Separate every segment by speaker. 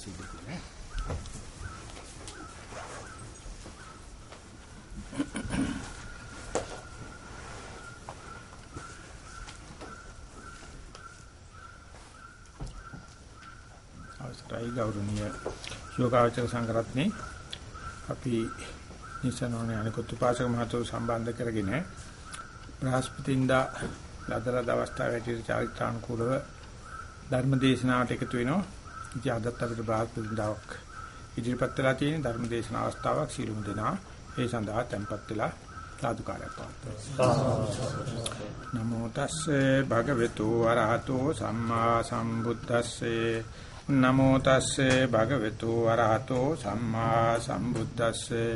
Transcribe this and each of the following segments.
Speaker 1: සිද්ධ වෙන්නේ. අවසරයි ගෞරවනීය යෝගාචර සංගරත්නේ අපි නිසනෝනේ අනිකුත් උපාසක මහතුරු සම්බන්ධ කරගෙන බ්‍රහස්පතින්දා ලදලා දවස්තාව ඇටියට චාරිත්‍රානුකූලව ධර්ම දේශනාවට එකතු වෙනවා. ඉතින් අදත් අපිට බ්‍රහස්පතින්දාවක් ඉදිරිපත් වෙලා තියෙන ධර්ම දේශනා අවස්ථාවක් සීලමු දෙනා. ඒ සඳහා tempත් වෙලා සාදුකාරයක් පවත්වනවා. නමෝ තස්සේ භගවතු වරහතෝ සම්මා සම්බුද්දස්සේ. නමෝ තස්සේ භගවතු වරහතෝ සම්මා සම්බුද්දස්සේ.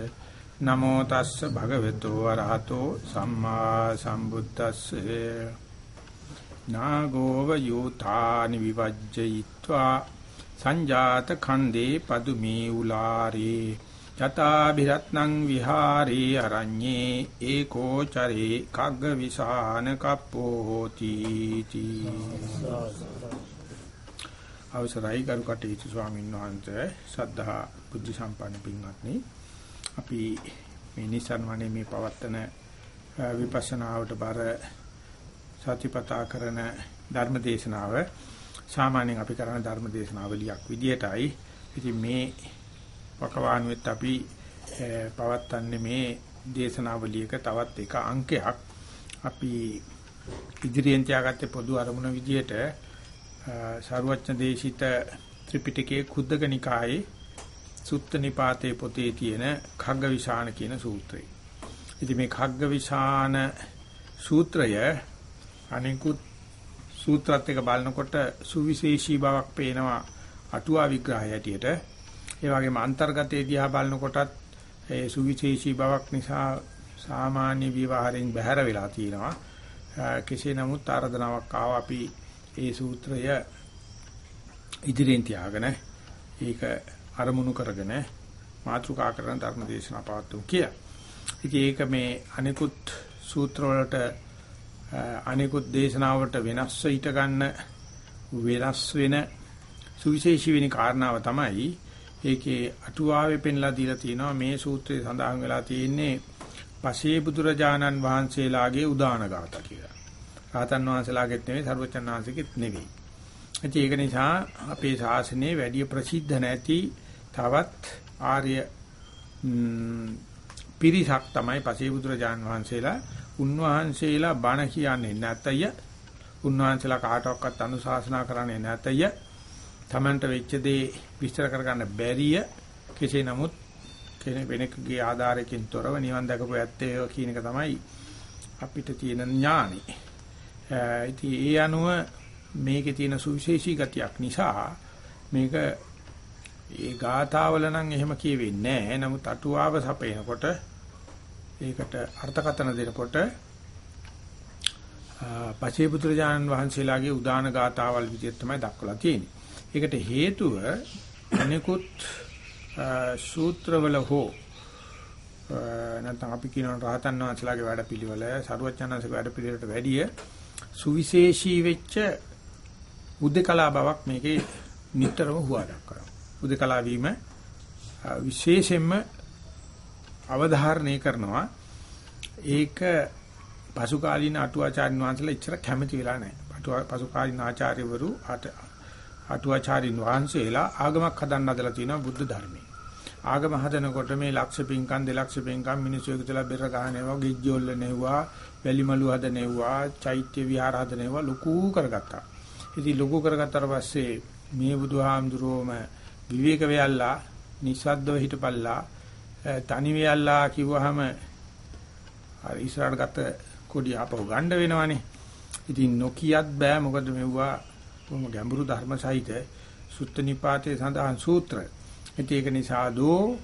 Speaker 1: නමෝ තස්ස භගවතු වරහතෝ සම්මා සම්බුද්දස්සේ. නාගෝව යූතානි විවජ්ජයිत्वा සංජාත khande පදුමේ උලාරේ යතාභිරත්නං විහාරේ අරඤ්ඤේ ඒකෝ චරේ කග්ග විසාන කප්පෝති තී. අවසරයි ගරු කටයුතු ස්වාමීන් වහන්සේ. සද්ධා බුද්ධ සම්පන්න පින්වත්නි. අපි මේ නිසන්වනේ මේ පවත්තන විපස්සනාවට බර සතිපතා කරන ධර්ම දේශනාව සාමාන්‍යයෙන් අපි කරන ධර්ම දේශනාවලියක් විදියටයි ඉතින් මේ වකවානුවෙත් අපි පවත්තන්නේ මේ දේශනාවලියක තවත් එක අංකයක් අපි ඉදිරියෙන් තියාගත්තේ පොදු අරමුණ විදියට සාරවත්න දේශිත ත්‍රිපිටකයේ කුද්දක නිකායේ සුත්ත නිපාතේ පොතේ තියෙන khaggavisana කියන සූත්‍රය. ඉතින් මේ khaggavisana සූත්‍රය අනිකුත් සූත්‍රات එක බලනකොට සුවිශේෂී බවක් පේනවා අටුවා විග්‍රහය ඇටියට. ඒ වගේම අන්තර්ගතයේ දිහා බලනකොටත් ඒ සුවිශේෂී බවක් නිසා සාමාන්‍ය විවහාරයෙන් බැහැර වෙලා තියෙනවා. කෙසේ නමුත් ආරාධනාවක් ආවා අපි ඒ සූත්‍රය ඉදිරියෙන් තියාගෙන ඒක අරමුණු කරගෙන මාතෘකා කරන ධර්ම දේශනා පවත්වමු කියලා. ඉතින් ඒක මේ අනිකුත් සූත්‍ර වලට අනිකුත් දේශනාවට වෙනස්ව ඊට ගන්න වෙනස් වෙන සුවිශේෂී වෙන කාරණාව තමයි ඒකේ අටුවාවේ පෙන්ලා දීලා තියෙනවා මේ සූත්‍රයේ සඳහන් වෙලා තියෙන්නේ පසේ බුදුරජාණන් වහන්සේලාගේ උදාන ගාථා කියලා. රාතන් වහන්සේලාගෙත් නෙවෙයි සර්වචන් වහන්සේගෙත් නෙවෙයි. ඒක නිසා අපේ ශාසනයේ වැඩි ප්‍රසිද්ධ නැති තවත් ආර්ය පිරිසක් තමයි පසේ බුදුරජාන් වහන්සේලා උන්වහන්සේලා බණ කියන්නේ නැතය උන්වහන්සේලා කාටවත් අනුශාසනා කරන්නේ නැතය තමන්ට වෙච්ච දේ විස්තර කරගන්න බැරිය කෙසේ නමුත් කෙනෙක් වෙනෙක්ගේ ආධාරයෙන් තොරව නිවන් දකපු ඇත්තේ කියන එක තමයි අපිට තියෙන ඥානෙ. ඉතින් ඒ අනුව මේකේ තියෙන සුවිශේෂී ගතියක් නිසා මේක ඒ ගාථාවල නම් එහෙම කියවෙන්නේ නැහැ. නමුත් අටුවාව සපයනකොට ඒකට අර්ථකථන දෙනකොට පචේපුත්‍රජානන් වහන්සේලාගේ උදාන ගාථාවල් විදිහට තමයි දක්වලා තියෙන්නේ. ඒකට හේතුව අනිකුත් සූත්‍රවල හෝ නැත්නම් අපි කියන රහතන් වහන්සේලාගේ වැඩපිළිවෙල සරුවචනන්සේගේ වැඩපිළිවෙලට වැඩිය සුවිශේෂී වෙච්ච උද්දකලා බවක් මේකේ නිතරම හුවා දක්වනවා. උද්දකලා වීම විශේෂයෙන්ම අවධාරණය කරනවා. ඒක පසුකාලීන අටුවාචාර්ය වහන්සේලා ඉච්චර කැමති වෙලා නැහැ. පසුකාලීන ආචාර්යවරු අටුවාචාරින් වහන්සේලා ආගමක් හදන්න හදලා තියෙනවා බුද්ධ ධර්මයේ. ආගම හදනකොට මේ ලක්ෂ පින්කම් දෙලක්ෂ පින්කම් මිනිස්සු එකතුලා බෙර ගහනවා, ගිජ්ජෝල්ල නෙවුවා, වැලිමලු හදනෙවුවා, චෛත්‍ය විහාර හදනෙවුවා ලොකු කරගත්තා. ඉතින් ලොකු කරගත්තාට පස්සේ මේ බුදුහාමුදුරුවෝම විවේක වෙයල්ලා, නිස්සද්දව හිටපල්ලා, තනි වෙයල්ලා කිව්වහම අර ඉස්සරහට ගත්ත කොඩිය ආපහු ගන්න වෙනවනේ. ඉතින් නොකියත් බෑ මොකද මෙවුවා කොහොම ගැඹුරු ධර්ම සහිත සුත්ත නිපාතේ සඳහන් සූත්‍ර. ඒක නිසා දෝ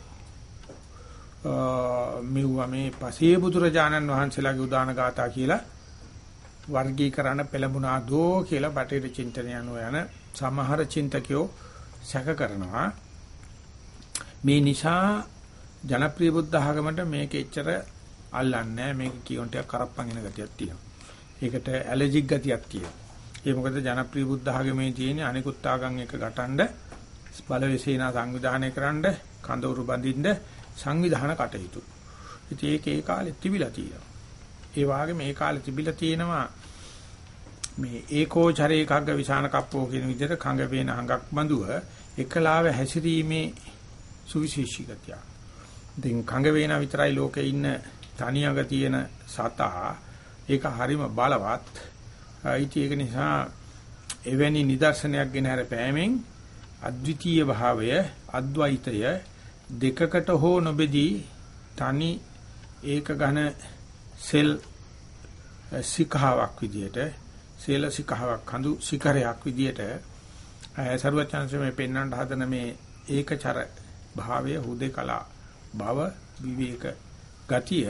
Speaker 1: මෙවුවා මේ පසේ බුදුරජාණන් වහන්සේලාගේ උදාන ගාථා කියලා වර්ගීකරණ පෙළඹුණා දෝ කියලා බටේර චින්තනය අනුව යන සමහර චින්තකයෝ සැක කරනවා. මේ නිසා ජනප්‍රිය බුද්ධ ආගමට මේක එච්චර අල්ලන්නේ මේක කියොන් ටිකක් කරප්පන් එන ගතියක් තියෙනවා. ඒකට ඇලර්ජික් ගතියක් තියෙනවා. ඒ මොකද ජනප්‍රිය බුද්ධ ආගමේ තියෙන අනිකුත් ආගම් එක ගටනද බලවේසේනා සංවිධානය කරන්න කඳවුරු බඳින්න සංවිධාන කටයුතු. ඉතින් ඒක ඒ කාලේ තිබිලා තියෙනවා. ඒ වගේ මේ කාලේ තිබිලා තියෙනවා මේ ඒකෝචරේ කග්ග විසාන කප්පෝ කියන විදිහට කඟ වේන හඟක් බඳුව එකලාව හැසිරීමේ සුවිශේෂී ගතිය. ඉතින් කඟ වේන විතරයි ලෝකේ ඉන්න තනියඟ තියෙන සතා ඒක හරිම බලවත්. ඉතින් ඒක නිසා එවැනි නිදර්ශනයක් ගෙන හැර පෑමෙන් අද්විතීය භාවය අද්වෛතය දෙකකට හෝ නොබෙදී තනි ඒක ඝන සෙල් සිකහාවක් විදියට සෙල් සිකහාවක් කඳු සිකරයක් විදියට සර්වචන්සේ මේ පෙන්වන්න හදන මේ ඒකචර භාවය හුදේකලා භව විවේක ගතිය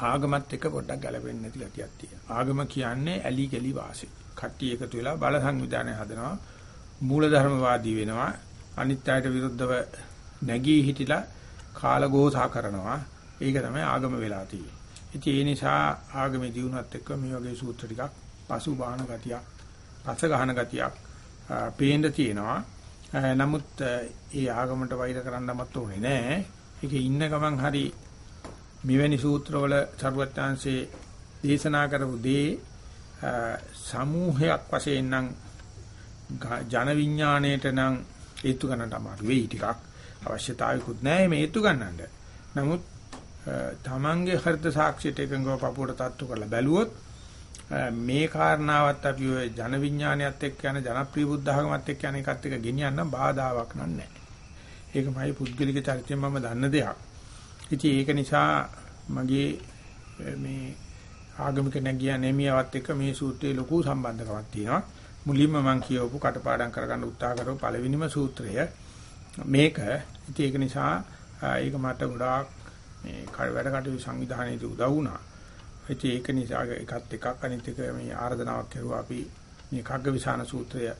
Speaker 1: ආගමත් එක්ක පොඩ්ඩක් ගැලපෙන්නේ නැති ගතියක් තියෙනවා. ආගම කියන්නේ ඇලි ගලි වාසි. කට්ටිය එකතු වෙලා බල සංවිධානය හදනවා. මූලධර්මවාදී වෙනවා. අනිත් අයට විරුද්ධව නැගී හිටිලා කාලගෝසා කරනවා. ඒක තමයි ආගම වෙලා තියෙන්නේ. ඉතින් ඒ නිසා ආගමේ දියුණුවත් එක්ක මේ වගේ සූත්‍ර ටිකක් පසු බාහන ගතියක්, පස ගහන ගතියක් පේන්න තියෙනවා. නමුත් ඒ ආගමට වෛර කරන්නවත් ඕනේ නෑ. ඒකේ ඉන්න ගමන් හරි මෙවැනි සූත්‍රවල සරුවත්තාංශේ දේශනා කරපු දේ සමූහයක් වශයෙන් නම් ජන විඥාණයට නම් හේතු ගන්නට අමාරු වෙයි ටිකක් අවශ්‍යතාවයකුත් නැහැ මේ හේතු ගන්නට. නමුත් තමන්ගේ හෘද සාක්ෂියට එකඟව පපුවට තත්තු කරලා බැලුවොත් මේ කාරණාවත් අපි ඔය ජන විඥානයත් එක්ක යන ජනප්‍රිය බුද්ධ ධර්මات එක්ක යන එකත් එක්ක ගෙනියන්න බාධාවක් නෑ. ඒකමයි පුද්ගලික චරිතයෙන් මම දන්න දෙයක්. ඉතින් ඒක නිසා මගේ මේ ආගමික නැගියා නෙමියවත් එක්ක මේ සූත්‍රයේ ලොකු සම්බන්ධකමක් තියෙනවා. මුලින්ම මම කියවපු කටපාඩම් කරගන්න උත්සාහ කරපු පළවෙනිම සූත්‍රය මේක. ඉතින් ඒක නිසා ඒක මට ගොඩාක් මේ වැඩ කටයුතු සංවිධානයේදී උදව් වුණා. ඉතින් ඒක නිසා එකත් එකක් අනිත් එක මේ ආර්දනාවක් කරුවා අපි මේ කග්ගවිසාන සූත්‍රය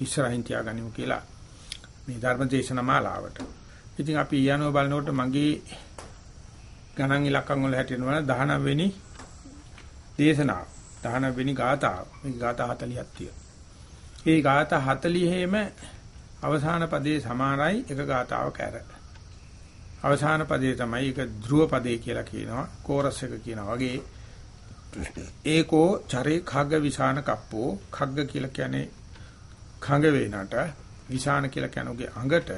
Speaker 1: ඉස්සරහින් තියාගනිමු කියලා මේ ධර්ම දේශනා මාලාවට. ඉතින් අපි ඊයනෝ බලනකොට මගේ ගණන් ඉලක්කම් වල හැටියට වල 19 වෙනි දේශනාව 19 වෙනි ගාථාව මේ ගාථා 40ක් තියෙනවා. ඒ ගාථා 40ෙම අවසාන පදේ සමානයි එක ගාථාවක ඇර. අවසාන පදේ තමයි ඒක ධ්‍රුව පදේ කියලා කියනවා කෝරස් එක කියනවා වගේ. ඒකෝ චරේ khagga විසාන කප්පෝ. khagga කියලා කියන්නේ khagga වේනට විසාන කියලා කියනෝගේ අඟට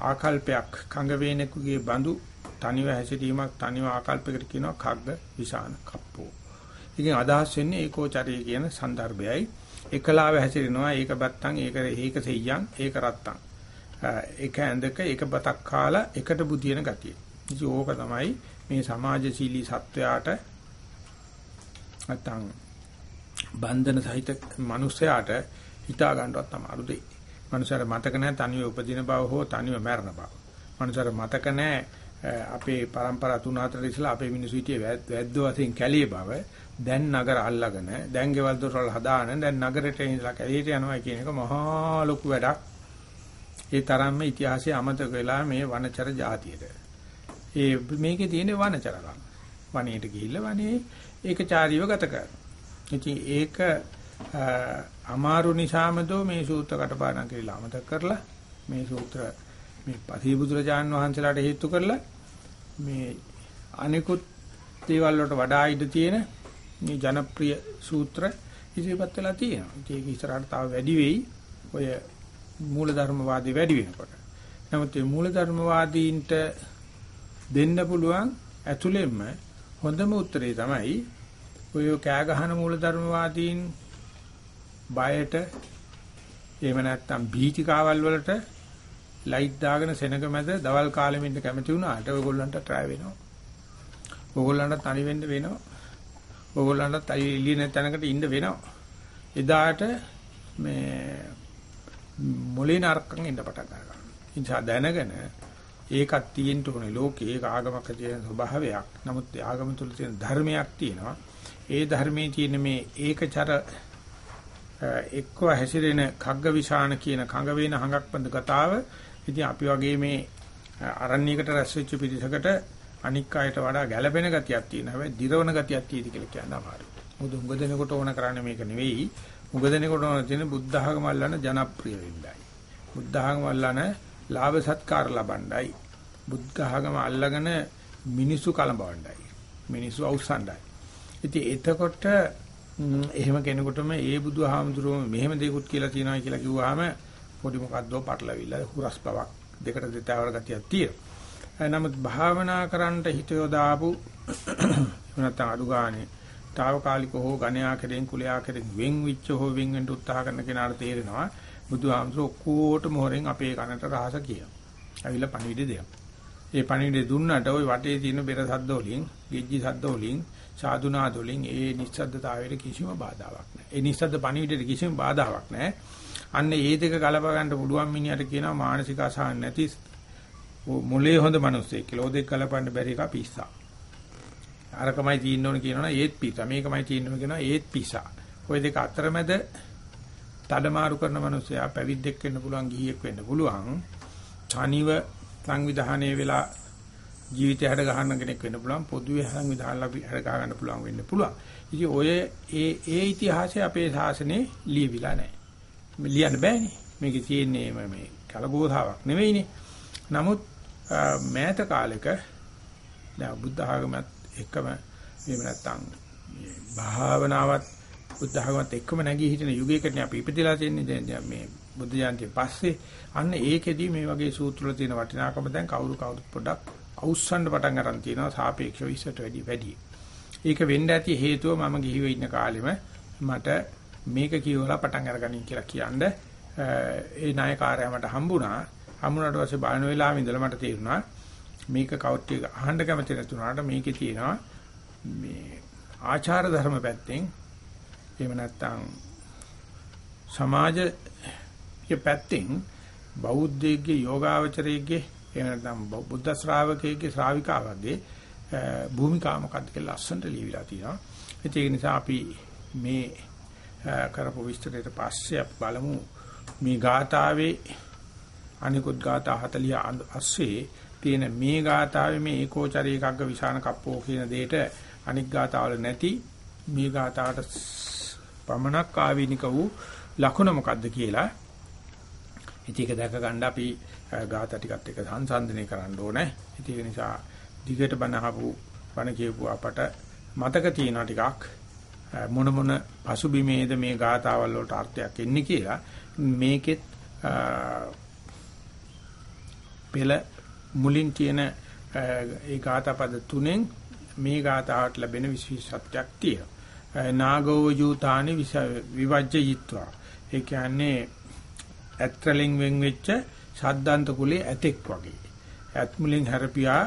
Speaker 1: ආකල්පයක්. khagga වේනෙකුගේ බඳු තනිව හැසිරීමක් තනිව ආකල්පයකට කියනවා khagga විසාන කප්පෝ. ඉතින් අදහස් වෙන්නේ ඒකෝ චරේ කියන સંદર્ભයයි එකලාව හැසිරෙනවා ඒක බත්තන් ඒක ඒක සෙයියන් ඒක රත්තන් ඒක ඇඳක ඒක බතක් කාලා එකට බුදින ගතිය. ඉතින් ඕක තමයි මේ සමාජශීලී සත්වයාට නැත්තම් බන්ධන සහිත මිනිසයාට හිතා ගන්නවත් අමාරු දෙයක්. මනුස්සයර මතක නැහැ තනිව උපදින බව හෝ තනිව මැරෙන බව. මනුස්සයර මතක නැහැ අපේ પરම්පරා තුන හතර ඉස්සලා අපේ මිනිස්සු හිටියේ වැද්ද වශයෙන් කැළිය බව. දැන් නගර අල්ලගෙන දැන් ගෙවල් දොරවල් හදාන දැන් නගරයට ඉඳලා කැළියට යනවා කියන එක මහා ලොකු වැඩක්. ඒ තරම්ම ඉතිහාසයේ අමතක වෙලා මේ වනචර જાතියට. ඒ මේකේ තියෙන වනචරකම්. වනයේට ගිහිල්ලා වනේ ඒකචාරීව ගත කරනවා. ඉතින් ඒක අමාරු නිසාම දෝ මේ සූත්‍ර කටපාඩම් කියලා අමතක කරලා මේ සූත්‍ර මේ පතිබුදුරජාන් වහන්සේලාට හේතු කරලා මේ අනිකුත් දේවල් වලට වඩා ඉඳ තියෙන මේ ජනප්‍රිය සූත්‍ර ඉදිරිපත් වෙලා තියෙනවා. ඒක ඉස්සරහට තව වැඩි වෙයි. ඔය මූලධර්මවාදී වැඩි වෙනකොට. නමුත් මේ මූලධර්මවාදීන්ට දෙන්න පුළුවන් ඇතුළෙන්ම හොඳම උත්තරේ තමයි ඔය කෑ ගහන මූලධර්මවාදීන් බයට එහෙම නැත්නම් බීචිකාවල් වලට ලයිට් දාගෙන සෙනග මැද දවල් කාලෙම ඉන්න කැමති වුණාට ඔයගොල්ලන්ට try වෙනවා. ඔයගොල්ලන්ට තනි වෙන්න වෙනවා. ඔයගොල්ලන්ට එළිය නැත් තැනකට ඉන්න වෙනවා. එදාට මේ මොලේ නරකම් ඉන්න පටන් ගන්නවා. ඉන්සා දැනගෙන ඒකක් තියෙන්න ඕනේ ලෝකේ ඒක ආගමක තියෙන ස්වභාවයක්. නමුත් ආගම තුල තියෙන ධර්මයක් තියෙනවා. ඒ ධර්මයේ තියෙන මේ ඒකචර එක්ව හැසිරෙන කග්ගවිශාන කියන කඟ වේන හඟක් බඳ කතාව ඉතින් අපි වගේ මේ අරණ්‍යයකට රැස් වෙච්ච පිරිසකට අනික් අයට වඩා ගැළපෙන ගතියක් තියෙනවා. හැබැයි දිරවන ගතියක් තියෙදි කියලා කියන්න අමාරුයි. මොකද උඟ දෙනකොට ඕන කරන්නේ මේක නෙවෙයි. මුගදෙනෙකුට ඕන තියෙන බුද්ධ ආගම අල්ලන ජනප්‍රිය වෙන්නයි. බුද්ධ ආගම අල්ලන ලාභ සත්කාර ලබන්නයි. බුද්ධ ආගම අල්ලගෙන මිනිසු කලබවන්නයි. මිනිසු අවසන්ඩයි. ඉතින් එතකොට එහෙම කෙනෙකුටම ඒ බුදුහාමුදුරුවෝ මෙහෙම දෙයක්ත් කියලා තියනවා කියලා කිව්වහම පොඩි මොකද්දෝ පටලවිල්ල හුරස් බවක් දෙකට දෙතාවර ගතියක් තියෙනවා. නමුත් භාවනා කරන්නට හිත යොදාපු නැත්නම් අඩු ගානේ తాවකාලික හෝ ඝණයා කෙරෙන් කුලයා කෙරෙන් වෙන් විච්ච හෝ වෙන් වෙන්න උත්සාහ කරන කෙනාට තේරෙනවා බුදුහාමසෝ ඔක්කොටම හොරෙන් අපේ කනට රහස කියනවා. ඇවිල්ලා පණිවිඩ දෙනවා. ඒ පණිවිඩ දුන්නට ওই වටේ තියෙන බෙර සද්ද වලින්, ගෙජ්ජි සද්ද වලින්, සාදුනාද වලින් ඒ නිස්සද්දතාවයට කිසිම බාධාවක් නැහැ. ඒ නිස්සද්ද පණිවිඩයට කිසිම බාධාවක් නැහැ. අන්න ඒ දෙක ගලප ගන්න පුළුවන් මිනිහට කියනවා මානසික අසහන නැති මොලේ හොඳ මිනිස්සෙක් කියලා. ඔය දෙක ගලපන්න බැරි එක පිස්සා. අරකමයි තියෙන්න ඕන කියනවනේ ඒත් පිස්සා. මේකමයි තියෙන්න ඕන කියනවා ඒත් පිස්සා. ඔය දෙක අතරමැද තඩමාරු කරන මිනිස්සයා පැවිද්දෙක් වෙන්න පුළුවන්, ගිහියෙක් වෙන්න පුළුවන්. තනිව සංවිධානයේ වෙලා ජීවිතය හැඩ ගහන්න කෙනෙක් වෙන්න පුළුවන් පොදුවේ සංවිධානය අපි හැඩ ගහ ගන්න පුළුවන් වෙන්න පුළුවන්. ඉතින් ඔය ඒ ඒ ඉතිහාසය අපේ ශාසනයේ ලියවිලා නැහැ. ලියන්න බෑනේ. මේකේ තියෙන්නේ මේ කලගෝධාවක් නෙවෙයිනේ. නමුත් මෑත කාලෙක දැන් බුද්ධ ආගමත් එකම එහෙම නැත්නම් භාවනාවත් බුද්ධ ආගමත් එක්කම නැගී හිටින යුගයකදී අපි ඉපදලා තියෙන්නේ දැන් මේ බුද්ධ ජයන්තිය පස්සේ අන්න ඒකෙදී මේ වගේ සූත්‍ර වල තියෙන වටිනාකම දැන් කවුරු කවුරුත් පොඩ්ඩක් අවුස්සන්න පටන් ගන්න තියෙනවා සාපේක්ෂව ඉස්සට වැඩි වැඩි. ඒක වෙන්න ඇති හේතුව මම ගිහිව ඉන්න කාලෙම මට මේක කියවලා පටන් අරගනින් කියලා කියන්නේ ඒ නායකාරයා මට හම්බුණා. හම්බුණාට පස්සේ බලන වෙලාවෙ ඉඳලා මට තේරුණා මේක කවුට්ටිය අහන්න කැමති නැතුණාට මේකේ තියෙනවා මේ ආචාර ධර්ම පැත්තෙන් එහෙම නැත්නම් සමාජ පැත්තෙන් බෞද්ධයෙක්ගේ යෝගාවචරයේගේ එහෙම නැත්නම් බුද්ධ ශ්‍රාවකයෙක්ගේ ශ්‍රාවිකාවගේ භූමිකාව මොකක්ද කියලා ලස්සනට ලියවිලා තියෙනවා. ඒක නිසා අපි මේ කරපු විස්තරයට පස්සේ අපි බලමු මේ ගාථාවේ අනිකුත් ගාථා 40 අස්සේ තියෙන මේ ගාථාවේ මේ ඒකෝචරී එකග්ග විසාන කප්පෝ කියන දෙයට අනික් ගාථාවල නැති මේ ගාථාවට පමණක් ආවිනික වූ ලකුණ මොකද්ද කියලා ඉතින් ඒක දැක ගන්න අපි ගාථා ටිකත් එක්ක සංසන්දනය කරන්න ඕනේ. ඉතින් ඒ නිසා දිගට බණ අහපු බණ කියපු අපට මතක තියෙනවා ටිකක් මොන මොන පසුබිමේද මේ ගාථාවල් වලට අර්ථයක් එන්නේ කියලා මේකෙත් පෙළ මුලින් තියෙන ඒ ගාථා පද තුනෙන් මේ ගාථාවට ලැබෙන විශේෂත්වයක් තියෙනවා. නාගෝ යූතානි විවජ්ජයිත්වා. ඒ කියන්නේ ඇත්‍රලින් වෙන් වෙච්ච ශාද්දාන්ත කුලේ ඇතෙක් වගේ. ඇත් මුලින් හැරපියා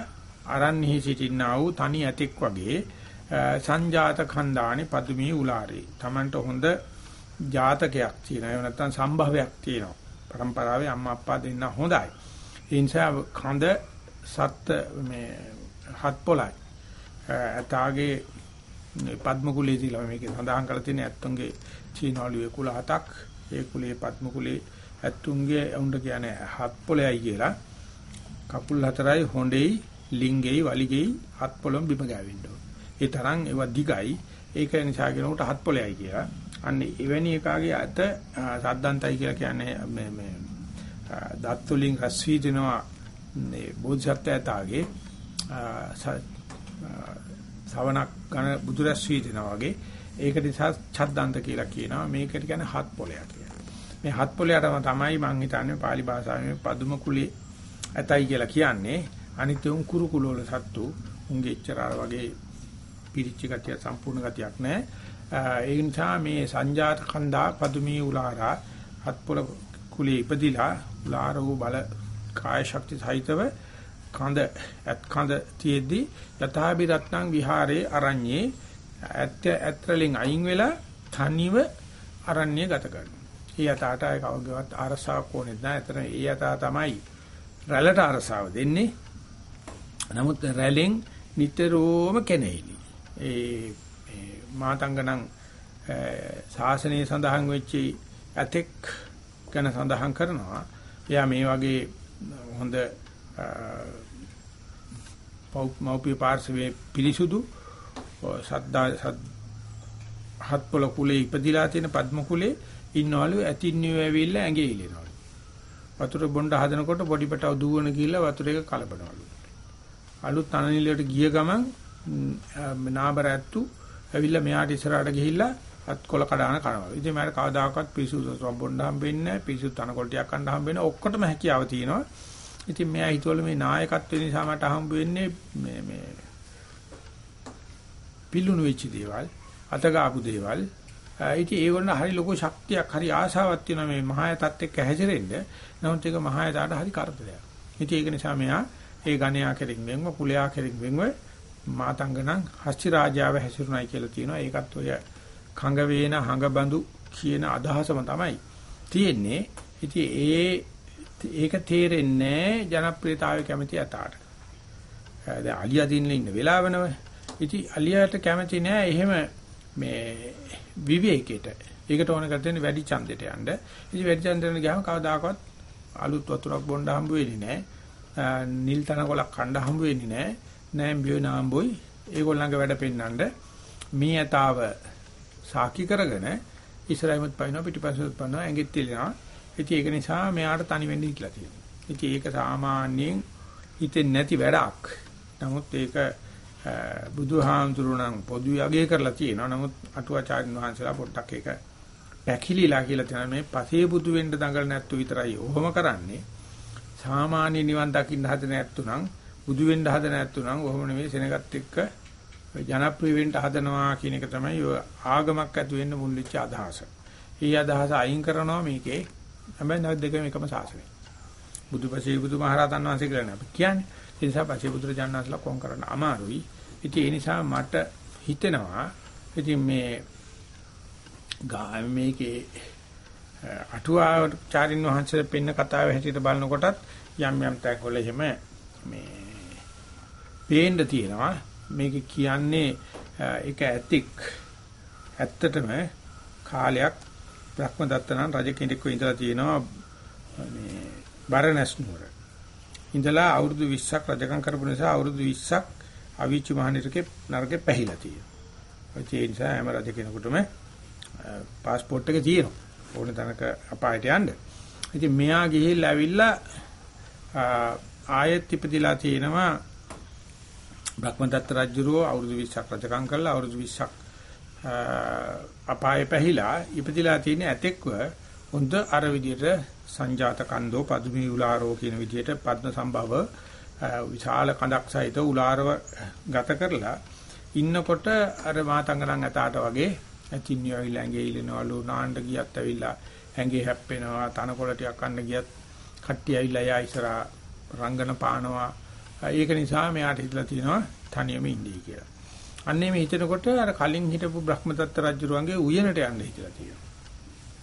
Speaker 1: අරන්හි සිටින්නා වූ තනි ඇතෙක් වගේ සංජාත ඛණ්ඩානි පදුමී උලාරේ. Tamanට හොඳ ජාතකයක් තියෙනවා. එහෙම නැත්නම් සම්භවයක් තියෙනවා. પરම්පරාවේ අම්මා අප්පා දෙන්න හොඳයි. ඒ නිසා කඳ සත් මේ හත් පොළයි. ඇතාගේ පද්ම කුලයේ තියලා මේකේ සඳහන් කරලා තියෙන ඇත්තන්ගේ චීනවලුවේ කුල හතක්. ඒ කුලයේ පද්ම කුලයේ ඇත්තුන්ගේ උණ්ඩ කියන්නේ හත් පොළයයි කියලා කකුල් හතරයි හොඬෙයි ලිංගෙයි වලිගෙයි හත් පොළොම් බිම ගෑවෙන්න ඕන. ඒ තරම් ඒවා දිගයි. ඒක නිසා කියනකොට හත් පොළයයි කියලා. අන්න එවැනි එකාගේ අත සද්දන්තයි කියලා කියන්නේ මේ මේ දත් වලින් රස් වීදිනවා මේ බෝධිසත්වයාගේ සවණක් ගන බුදු රස් වීදිනවා වගේ. ඒක නිසා ඡද්දන්ත කියලා කියනවා. මේකට කියන්නේ හත් පොළයක් කියලා. මේ හත් පොළයටම තමයි මම හිතන්නේ pāli භාෂාවේ පදුම කුලේ ඇතයි කියලා කියන්නේ. අනිත් උන් කුරු කුල වල සත්තු. උන්ගේ ඉච්චරාර වගේ පිරිච්ච ගතිය සම්පූර්ණ ගතියක් නැහැ. ඒ නිසා මේ සංජාත කන්දා පදුමී උලාරා හත් පොළ කුලේ ඉපදිලා උලාරෝ බල කාය ශක්ති සහිතව කඳ ඇත් කඳ තියේදී යථාභි රත්නං විහාරේ අරඤ්ඤේ ඇත්ත ඇත්‍රලින් අයින් වෙලා තනිව අරණ්‍ය ගත කරනවා ඒ යතාට අය කවගවත් අරසාවක් ඕනෙත් නැහැ. එතන ඒ යතා තමයි රැළට අරසාව දෙන්නේ. නමුත් රැළෙන් නිතරම කෙනෙහිලි. ඒ මාතංගණන් ශාසනයේ සඳහන් වෙච්ච ඇතෙක් ගැන සඳහන් කරනවා. එයා මේ වගේ හොඳ මෞපිය පාර්ශවයේ පිරිසුදු සද්දා හත් පොළ කුලේ ඉපදිලා තියෙන පద్ම කුලේ ඉන්නවලු ඇතින්නියෝ ඇවිල්ලා ඇඟේ ඉලිනවලු. වතුර බොණ්ඩ හදනකොට පොඩි පටව දුවන කියලා වතුර එක කලබනවලු. අලුත් තනනිලට ගිය ගමන් නාබර ඇත්තු ඇවිල්ලා මෙයාට ඉස්සරහට ගිහිල්ලා අත් කොල කඩාන කනවා. ඉතින් මට කවදාකවත් පිසු සම්බොණ්ඩ හම්බෙන්නේ නැහැ. පිසු තනකොළ ටිකක් ගන්න හම්බෙන්නේ. ඔක්කොටම හැකියාව තියෙනවා. ඉතින් මෙයා හිතවල මේ නායකත්වය නිසා මට හම්බ වෙන්නේ මේ මේ පිල්ලුණු වෙච්ච දේවල්, අතගාපු දේවල්. ඉතින් ඒගොල්ලන් හරි ලොකු ශක්තියක්, හරි ආශාවක් තියෙනවා මේ මහායතත් එක්ක හැසිරෙන්න. නමුත් ඒක මහායතට හරි කරදරයක්. ඉතින් ඒක නිසා මෙයා ඒ ගණයා කෙරෙන් වෙන්ව, කුලයා කෙරෙන් වෙන්ව මාතංගණං හස්ති රාජාව හැසිරුණයි කියලා තියෙනවා. ඒකත් ඔය කඟ වේන හඟබඳු කියන අදහසම තමයි තියෙන්නේ. ඉතින් ඒ ඒක තේරෙන්නේ ජනප්‍රියතාවය කැමති අතාට. දැන් අලියා දින්න ඉන්න වෙලාවනව. ඉතින් අලියාට කැමති නෑ එහෙම මේ විවේකයට. ඒකට ඕන කරන්නේ වැඩි ඡන්දෙට යන්න. ඉතින් වැඩි ඡන්දෙට ගියාම කවදාකවත් අලුත් වතුරක් බොන්න හම්බ වෙන්නේ නෑ. නිල් තනකොලක් කන්න හම්බ වෙන්නේ නෑ. නෑම්බියෝ නාම්බොයි ඒගොල්ලන්ගේ වැඩ පෙන්නඳ මේ යතාව සාකි කරගෙන ඉස්සරහින්වත් පයින්නවා පිටිපස්සෙත් පයින්නවා ඇඟෙත් තියනවා ඉතින් ඒක නිසා මෙයාට තනි වෙන්න හිටලා තියෙනවා. ඉතින් ඒක සාමාන්‍යයෙන් හිතෙන්නේ නැති වැඩක්. නමුත් ඒක බුදුහාමුදුරුවෝ නම් පොදු යගේ කරලා තියෙනවා. නමුත් අටුවාචාර්යන් වහන්සේලා පොඩ්ඩක් ඒක පැකිලිලා කියලා තියෙනවා. මේ පසේ බුදු වෙන්න දඟල නැත්තු විතරයි ඔහොම කරන්නේ. සාමාන්‍ය නිවන් දකින්න හදන නැත්තු නම් බුදු වෙන්න හදන නැත්තු නම් ඔහොම නෙවෙයි සෙනගත් එක්ක ජනප්‍රිය වෙන්න හදනවා කියන එක තමයි ආගමක් ඇති වෙන්න මුල් වෙච්ච අදහස. ඊ අදහස අයින් කරනවා මේකේ හැබැයි නැවත දෙකම එකම ශාසනය. බුදුපසේ බුදුමහරහතන් වහන්සේ කියලා නේ අපි කියන්නේ. ඒ නිසා පසේ බුදුරජාණන් වහන්සේලා කොම් කරන්න අමාරුයි. ඉතින් ඒ නිසා මට හිතෙනවා ඉතින් මේ මේකේ අටුවාචාරින් වහන්සේ පෙන්න කතාව හැටියට බලනකොටත් යම් යම් තැන්වල එහෙම මේ පේන්න තියෙනවා මේක කියන්නේ ඒක ඇතික් ඇත්තටම කාලයක් බ්‍රහ්මදත්ත නම් රජ කෙනෙක්ව ඉඳලා තියෙනවා මේ බරණැස් නුවර. ඉඳලා අවුරුදු 20ක් රජකම් කරපු නිසා අවුරුදු 20ක් අවිච්ච මහනිරකේ නරකේ පැහිලා තියෙනවා. ඒ නිසා හැම රජ කෙනෙකුටම પાස්පෝර්ට් එක තියෙනවා. ඕන තැනක අපායට යන්න. ඉතින් මෙයා ගිහිල්ලා ඇවිල්ලා ආයෙත් ඉපදිලා තියෙනවා බ්‍රහ්මදත්ත රජුරෝ අවුරුදු 20ක් රජකම් කළා. අවුරුදු 20ක් අපායේ පැහිලා ඉපදිලා තියෙන ඇතෙක්ව හොඳ අර විදියට සංජාත කන්දෝ පදුමි උලාරෝ කියන විදියට පද්ම සම්භව විශාල කඳක් සහිත උලාරව ගත කරලා ඉන්නකොට අර මාතංගලන් ඇතාට වගේ ඇතින්නිය ඇවිල්ලා ඇඟේ ඉලනවලු නාන්න ගියත් ඇවිල්ලා ඇඟේ හැප්පෙනවා තනකොළ ටිකක් කන්න ගියත් කට්ටිය ඇවිල්ලා යා ඉස්සරහා රංගන පානවා. ඒක නිසා මෙයාට හිතලා තියෙනවා තනියම ඉන්නේ කියලා අන්නේ මේ හිතනකොට අර කලින් හිටපු බ්‍රහ්මදත්ත රජුරුවන්ගේ උයනට යන්න හිතලා තියෙනවා.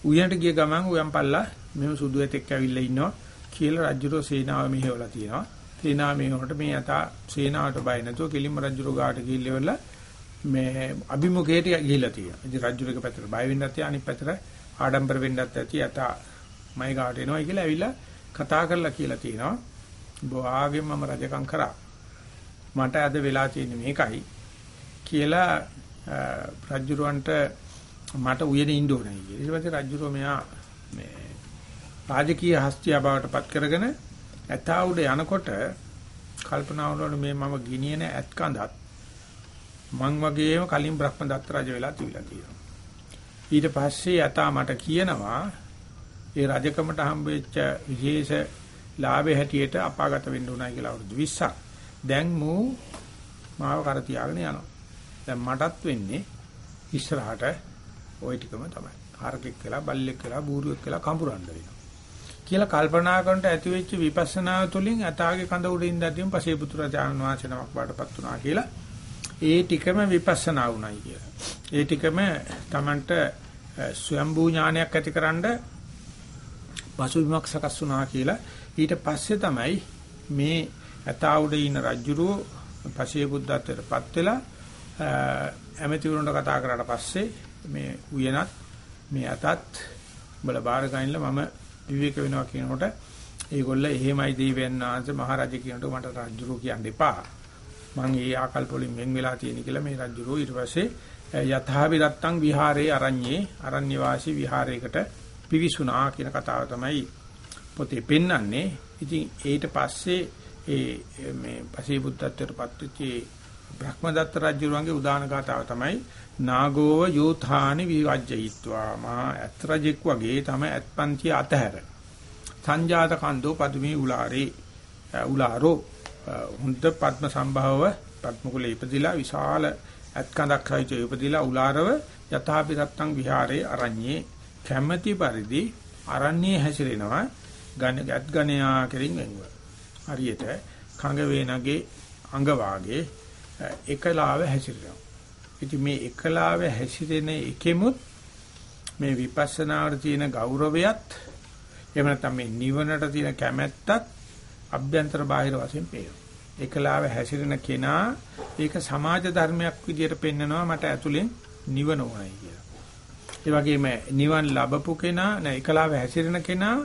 Speaker 1: උයනට ගිය ගමන් උයන් පල්ලා මෙහෙම සුදු ඇතෙක් ඇවිල්ලා ඉන්නවා කියලා රජුරෝ සේනාව මෙහෙवला තියෙනවා. සේනාව මෙහෙවට මේ යතා සේනාවට බය නැතුව කෙලින්ම රජුරෝ ගාට ගිහිල්ලා මේ අභිමුඛයට ගිහිල්ලා තියෙනවා. ඉතින් රජුරගේ පැත්තට බය වෙන්නත් ඇති අනිත් පැත්තට ආඩම්බර වෙන්නත් ඇති යතා මයි ගාට එනවා කියලා ඇවිල්ලා කතා කරලා කියලා තියෙනවා. බොආගෙන් මම රජකම් කරා. මට අද වෙලා තියෙන්නේ මේකයි කියලා රජුරවන්ට මට උයනේ ඉන්න ඕනේ කියලා. ඊට පස්සේ රජුරෝ මෙයා මේ රාජකීය හස්තිය බවට පත් කරගෙන ඇතා උඩ යනකොට කල්පනා වුණා මේ මම ගිනියන ඇත් කඳත් මං වගේම කලින් බ්‍රහ්මදත්ත රජ වෙලා තිබිලා තියෙනවා. ඊට පස්සේ යතා මට කියනවා ඒ රජකමට හම්බෙච්ච විශේෂ ලාභය හැටියට අපාගත වෙන්න උනායි කියලා අවුරුදු 20ක්. දැන් මූ මාව කර තියාගෙන යනවා. දැන් මටත් වෙන්නේ ඉස්සරහට ওই ටිකම තමයි. හරකෙක් වෙලා බල්ලෙක් වෙලා බූරුවෙක් වෙලා කඹරන්න වෙනවා. කියලා කල්පනා කරනට ඇති වෙච්ච විපස්සනාව තුළින් අතාගේ කඳ උඩින් දැදීම පසේ පුත්‍රජානන් වහන්සේ නමක් බාටපත් වුණා කියලා. ඒ ටිකම විපස්සනා වුණයි කියලා. ඒ ටිකම Tamanට ස්වයම්බූ ඥානයක් ඇතිකරනද පසුබිමක් සකස් වුණා කියලා. ඊට පස්සේ තමයි මේ අතා උඩ ඉන්න රජුරෝ පසේ බුද්ධත්වයටපත් වෙලා ඇමතිවරුන්ට කතා කරාට පස්සේ මේ උයනත් මේ අතත් බල බාර ගන්නලා මම විවේක වෙනවා කියනකොට ඒගොල්ල එහෙමයි දේවයන් වහන්සේ මහරජා කියනකොට මට රජුරු කියන්න එපා. මං ඒ ආකල්ප වලින් වෙන් වෙලා තියෙන කියලා මේ රජුරු ඊට පස්සේ යථා විරත්තං විහාරේ අරඤ්ඤේ අරණ්‍ය වාසී විහාරයකට පිවිසුනා කියන කතාව තමයි පොතේ පෙන්වන්නේ. ඉතින් ඊට පස්සේ ඒ මේ පසේ බුද්ධත්වයට පත්වෙච්ච බ්‍රහ්මදත්ත රජුරුවන්ගේ උදාන ගාතාව තමයි නාගෝව යෝථානි විවජ්ජයිත්වා. මා අත්‍රජෙක් වගේ තම ඇත්පන්ති අතහැර. සංජාත කන්දෝ පදුමේ උලාරේ උලාරෝ හුඳ පద్ම සම්භවව පద్ම කුලේ ඉපදිලා විශාල ඇත්කඳක් සහිත ඉපදිලා උලාරව යථාපි රත්තං විහාරේ අරඤ්ඤේ කැමැති පරිදි අරඤ්ඤේ හැසිරෙනවා. ඝන ගත් ඝනයා කෙරින් වෙන්ව හරියට කඟ වේනගේ අඟ වාගේ එකලාව හැසිරෙනවා. ඉතින් මේ එකලාව හැසිරෙන එකෙමුත් මේ විපස්සනාවට තියෙන ගෞරවයත් එහෙම නැත්නම් මේ නිවනට තියෙන කැමැත්තත් අභ්‍යන්තර බාහිර වශයෙන් පේනවා. එකලාව හැසිරෙන කෙනා ඒක සමාජ ධර්මයක් විදියට පෙන්නනවා මට ඇතුලෙන් නිවන ඕනයි කියලා. ඒ වගේම නිවන් ලැබපු කෙනා නැ එකලාව හැසිරෙන කෙනා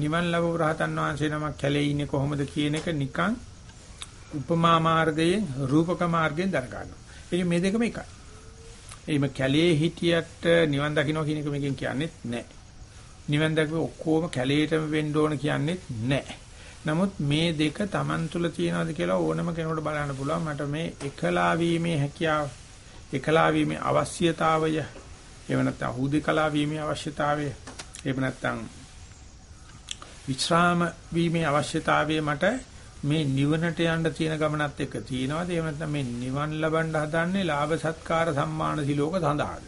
Speaker 1: නිවන් ලැබු රහතන් වහන්සේ නමක් කැලේ ඉන්නේ කොහොමද කියන එක නිකන් උපමා මාර්ගයෙන් රූපක මාර්ගයෙන් දර ගන්නවා. ඉතින් මේ දෙකම එකයි. එයිම කැලේ හිටියට නිවන් දකින්න කියන එක මේකෙන් කියන්නේත් නැහැ. නිවන් දැකපු ඔක්කොම කැලේටම වෙන්න ඕන කියන්නේත් නැහැ. නමුත් මේ දෙක Taman තුල තියනවාද කියලා ඕනම කෙනෙකුට බලන්න පුළුවන්. මට මේ එකලා වීමේ හැකියාව, එකලා වීමේ අවශ්‍යතාවය, එහෙම නැත්නම් හුදේකලා වීමේ අවශ්‍යතාවය, එහෙම නැත්නම් විශ්‍රාම වීමේ අවශ්‍යතාවය මට මේ නිවනට යන්න තියෙන ගමනත් එක්ක තියෙනවාද? එහෙම නැත්නම් මේ නිවන් ලබන්න හදන්නේ ලාභ සත්කාර සම්මාන සිලෝක සඳහාද?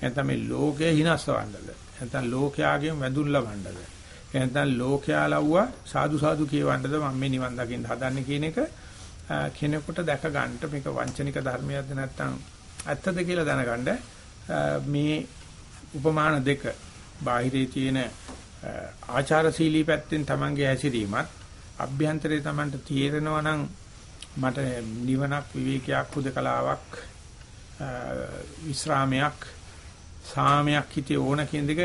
Speaker 1: නැත්නම් මේ ලෝකයේ හිනස්සවන්නද නැත්නම් ලෝකයාගෙන් වැඳුම් ලබන්නද? නැත්නම් ලෝකයා ලව්වා සාදු සාදු කියවන්නද මම මේ නිවන් දකින්න හදන්නේ කියන එක කෙනෙකුට දැක ගන්නට මේක වංචනික ධර්මයක්ද නැත්නම් ඇත්තද කියලා දැනගන්න මේ උපමාන දෙක බාහිරේ තියෙන ආචාරශීලී පැත්තෙන් Tamange හැසිරීමත් අභ්‍යන්තරේ Tamanට තීරණවා නම් මට නිවනක් විවේකයක් හුදකලාවක් විස්රාමයක් සාමයක් හිතේ ඕන කියන දෙක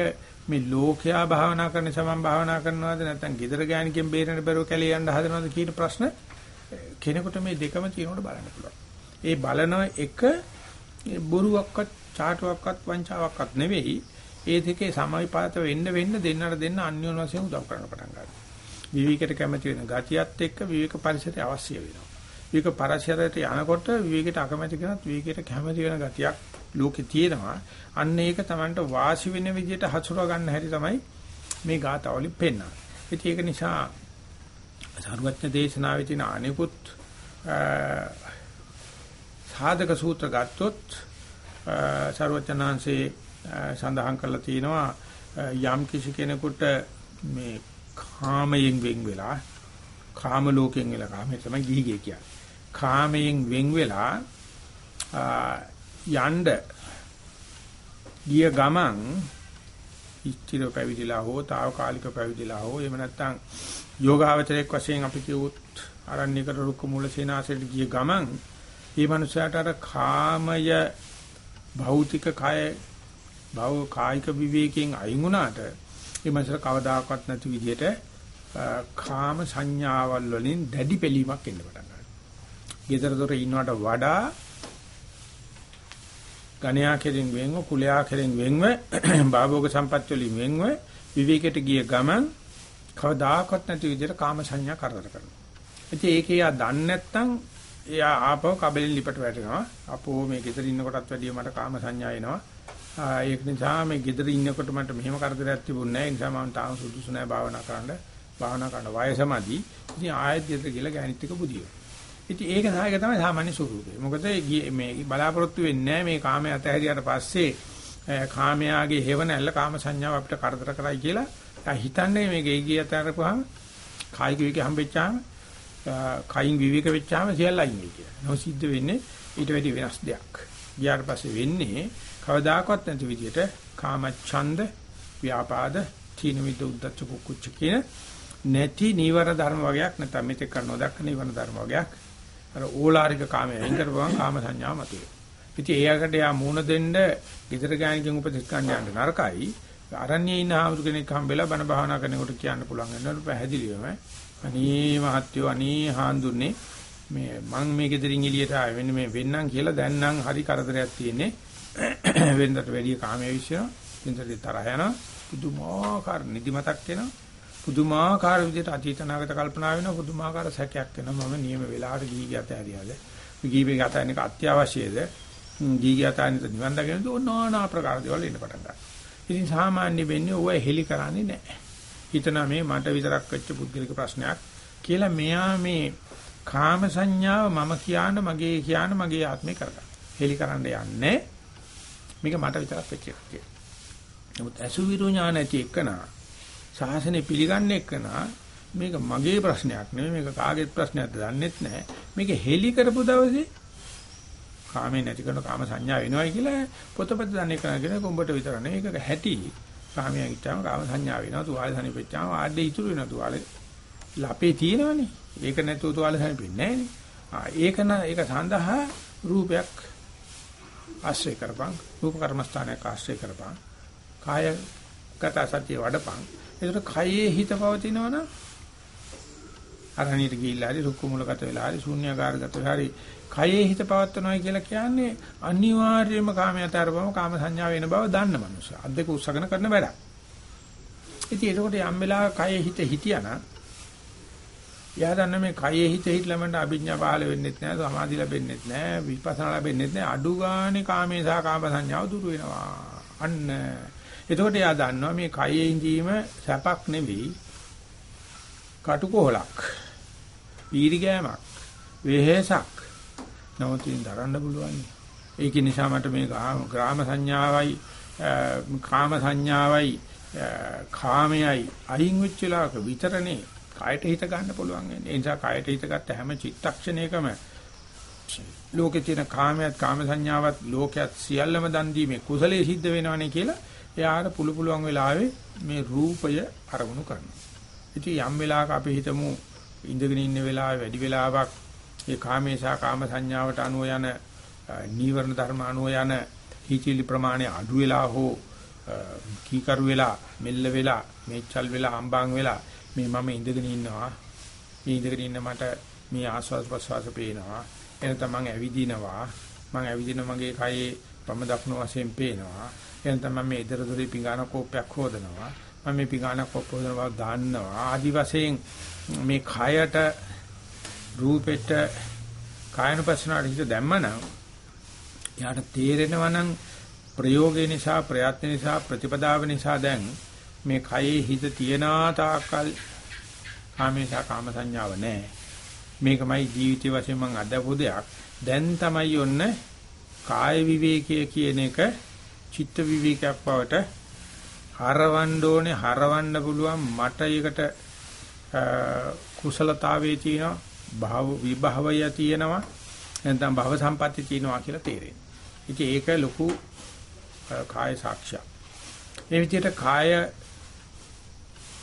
Speaker 1: මේ ලෝකයා භාවනා කරන සමන් භාවනා කරනවද නැත්නම් gedara ගෑණිකෙන් බේරෙන්න බැරුව කැලේ යන්න හදනවද කියන ප්‍රශ්න කෙනෙකුට මේ දෙකම තියෙනකොට බලන්න පුළුවන්. ඒ බලන එක බොරුවක්වත් චාටුවක්වත් වංචාවක්වත් නෙවෙයි ඒ දෙකේ සමයිපාත වෙන්න වෙන්න දෙන්නට දෙන්න අන්‍යෝන්‍ය වශයෙන් උදව් කරන්න පටන් ගන්නවා. විවේකයට කැමති වෙන ගතියත් එක්ක විවේක පරිසරය අවශ්‍ය වෙනවා. විවේක පරිසරයට යනකොට විවේකයට අකමැති කෙනත් විවේකයට කැමති වෙන ගතියක් ලෝකේ තියෙනවා. අන්න ඒක Tamanට වාසි වෙන විදිහට හසුරව ගන්න හැටි තමයි මේ ගාතාවලි පෙන්වන්නේ. ඉතින් ඒක නිසා සරුවත්න දේශනාවේ තියෙන අනිකුත් සාධක සූත්‍ර ගත්තොත් සරුවචනාංශේ සඳහන් කරලා තියෙනවා යම් කිසි කෙනෙකුට මේ කාමයෙන් වෙන් වෙලා කාම ලෝකයෙන් වෙලා කාමයේ තමයි ගිහිගේ කියන්නේ. කාමයෙන් වෙන් වෙලා යන්න ගිය ගමන් ඉස්තිර පැවිදිලා හෝ తాවකාලික පැවිදිලා හෝ එහෙම නැත්නම් යෝගාවචරයක් වශයෙන් අපි කියුත් අරණ්‍යකට රුක්ක මූල සේනාසෙට ගිය ගමන් මේ මනුස්සයාට අර කාමය භෞතික කය භව කායික විවේකයෙන් අයින් වුණාට ඒ මනසට කවදාකවත් නැති විදිහට කාම සංඥාවල් වලින් දැඩි පිළීමක් එන්න පටන් ගන්නවා. ගෙදර දොර ඉන්නවට වඩා ගණ්‍යා කෙරෙන් වෙන්ව කුලයා කෙරෙන් වෙන්ව භාභෝග සම්පත් වලින් වෙන්ව විවේකයට ගිය ගමන් කවදාකවත් නැති විදිහට කාම සංඥා කරදර කරනවා. ඉතින් ඒකේ යා දන්නේ නැත්නම් එයා ආපහු කබලෙන් ලිපට වැටෙනවා. අපෝ මේ ගෙදර ඉන්න කොටත් වැඩිය මට කාම සංඥා එනවා. ඒක නිසා මේ ගෙදර ඉන්නකොට මට මෙහෙම කරදරයක් තිබුණේ නැහැ. ඒ නිසා මම තාම සුදුසු නැහැ භාවනා කරන්න. භාවනා කරන වයසමදි. ඉතින් ආයෙත් ගෙදර ගිහලා ගෑනිත් එක බුදියෝ. ඉතින් ඒක සායක තමයි සාමාන්‍ය ස්වරූපය. මොකද මේ බලාපොරොත්තු වෙන්නේ මේ කාමයේ අතහැරියට පස්සේ කාමයාගේ හේවණල්ල කාම සංඥාව අපිට කරදර කරයි කියලා හිතන්නේ මේ ගේ ගිය අතරපුවාම කායික විවේක හම්බෙච්චාම කයින් විවේක වෙච්චාම සියල්ල අයින් වෙයි කියලා. නෝ සිද්ධ වෙන්නේ ඊට වැඩි වෙනස් දෙයක්. ගියාට පස්සේ වෙන්නේ කවදාකවත් නැති විදිහට කාම ඡන්ද ව්‍යාපාද තීන මිද උද්දච්ච කුච්ච කියන නැති නීවර ධර්ම වගේක් නැත්නම් මෙතෙක් කරනෝ දක්ක නීවර ධර්ම වගේක් අර ඕලාරික කාමයේ අයින් කරපුවම කාම සංඥා මතුවේ. ඉතින් ඒකට යා මූණ දෙන්න gedara ගානකින් උපදෙස් ගන්න යන්න නරකයි. අරණ්‍යයේ ඉන්න ආමුතු කෙනෙක් හම්බෙලා බණ භාවනා කරනකොට කියන්න පුළුවන් වෙනවා පැහැදිලිවම. අනේ මහත්යෝ අනේ හාන්දුන්නේ මේ මං මේ ගෙදරින් එළියට ආවේ වෙන මේ වෙන්නම් කියලා දැන් නම් හරි කරදරයක් තියෙන්නේ වෙනදට වැඩිය කාමයේ විශ්ව වෙනදට තරහ යනවා. පුදුමාකාර නිදිමතක් එනවා. පුදුමාකාර විදිහට අතීත නාගත කල්පනා වෙනවා. පුදුමාකාර සැකයක් එනවා. මම නියම වෙලාවට ගිහි ගත ඇරියාද ගිහි ගත යන එක අත්‍යවශ්‍යද ගිහි ගත යන නිවන් දකින්න ඕනානා ප්‍රකාර දේවල් එන්න පටන් ගන්නවා. ඉතින් සාමාන්‍ය වෙන්නේ ඔය හෙලි කරන්නේ නැහැ. හිතනවා මේ මට විතරක් වෙච්ච පුද්ගලික ප්‍රශ්නයක් කියලා මෙයා මේ කාම සංඥාව මම කියන මගේ කියන මගේ ආත්මේ කරගන්න. හෙලි කරන්න යන්නේ මේක මට විතරක් වෙච්ච එකක් කියලා. නමුත් අසුවිරු ඥාන ඇති එකනා සාසනේ පිළිගන්නේ එකනා මේක මගේ ප්‍රශ්නයක් නෙමෙයි මේක කාගේත් ප්‍රශ්නයක්ද දන්නෙත් නැහැ. මේක හෙලි කරපු දවසේ කාමේ නැති කරන කාම සංඥා වෙනවයි කියලා පොතපත දන්නේ කරන කෙනෙක් උඹට විතර නෙවෙයි ඒක හැටි. කාමයේ හිටාම කාම සංඥා වෙනවා. තුවාලේ සනිපෙච්චාම ආඩේ ඉතුරු වෙනවා තුවාලේ. ලපේ තියෙනවනේ. ඒක නැතුව තුවාලේ සනිපෙන්නේ නැහනේ. ආ ඒක න ඒක සඳහා රූපයක් ආශ්‍රය කරපන්. රූප කර්මස්ථානයක් ආශ්‍රය කරපන්. කාය ගත සත්‍ය වඩපන්. ඒකට කයේ හිත පවතිනවනම් අරණියට ගිහිල්ලා හරි රුක්ක මුලගත වෙලා හරි ශූන්‍යකාරගත වෙලා හරි කයේ හිත පවත්වනවා කියලා කියන්නේ අනිවාර්යයෙන්ම කාමයට අරපම කාම සංඥා වෙන බව දන්න මනුස්සය. අද්දක උස්සගෙන කරන වැඩක්. ඉතින් ඒකට යම් වෙලාවක කයේ හිත හිටියානම් එයා දන්න මේ කයේ හිත හිටලමන්න අභිඥා පහළ වෙන්නෙත් නැහැ සමාධි ලැබෙන්නෙත් නැහැ විපස්සනා ලැබෙන්නෙත් නැහැ අඩු ගානේ කාමේ සහ කාම සංඥාව දුරු වෙනවා. අන්න. එතකොට එයා දන්නවා මේ කයේ ඉඳීම සැපක් නෙවෙයි කටුකොහලක් ඊරිගෑමක් වෙහෙසක්. නවතින් දරන්න පුළුවන්. ඒක නිසා මට මේ ග්‍රාම සංඥාවයි කාම සංඥාවයි කාමයයි අයින් වෙච්ච ලාක විතරනේ. කායට හිත ගන්න පුළුවන් වෙන්නේ. ඒ නිසා කායට හිත ගත්ත හැම චිත්තක්ෂණයකම ලෝකේ තියෙන කාමයට කාම සංඥාවත් ලෝකයක් සියල්ලම දන් දීමේ කුසලයේ සිද්ධ වෙනවනේ කියලා එයාට පුළු පුළුවන් වෙලාවේ මේ රූපය අරමුණු කරනවා. ඉතින් යම් වෙලාවක අපි හිතමු ඉඳගෙන ඉන්න වෙලාවේ වැඩි වෙලාවක් ඒ කාමේශා කාම සංඥාවට අනුව යන නීවරණ ධර්ම අනුව යන හිචිලි ප්‍රමාණය අඩු වෙලා හෝ කීකරු වෙලා මෙල්ල වෙලා මේචල් වෙලා අම්බාන් වෙලා මේ මම ඉඳගෙන ඉන්නවා. මේ ඉඳගෙන ඉන්න මට මේ ආස්වාද ප්‍රසවාස පේනවා. එනතම මම ඇවිදිනවා. මම ඇවිදින මගේ කයේ වම දකුණු වශයෙන් පේනවා. එනතම මම මේ ඉදර දොරේ පිඟාන කෝපයක් හොදනවා. මම මේ පිඟාන කෝප හොදන බව දන්නවා. ආදි වශයෙන් මේ කයට රූපෙට කායනුපස්සනාට හිත දැම්මනම් එයාට තේරෙනවා නම් ප්‍රයෝගය නිසා ප්‍රයත්න නිසා ප්‍රතිපදාව නිසා දැන් මේ කයේ හිත තියනා තාක්කල් කාමේශා කාම සංඥාව නැහැ මේකමයි ජීවිතය වශයෙන් මම අදපු දෙයක් දැන් තමයි ඔන්න කාය විවේකයේ කියන එක චිත්ත විවේකයක් බවට හරවන්න ඕනේ හරවන්න පුළුවන් මට ඒකට කුසලතාවයේ තියෙනවා භව විභවය තියෙනවා නැත්නම් භව සම්පatti තියෙනවා කියලා තේරෙනවා. ඉතින් ඒක ලොකු කාය සාක්ෂියක්. මේ විදිහට කාය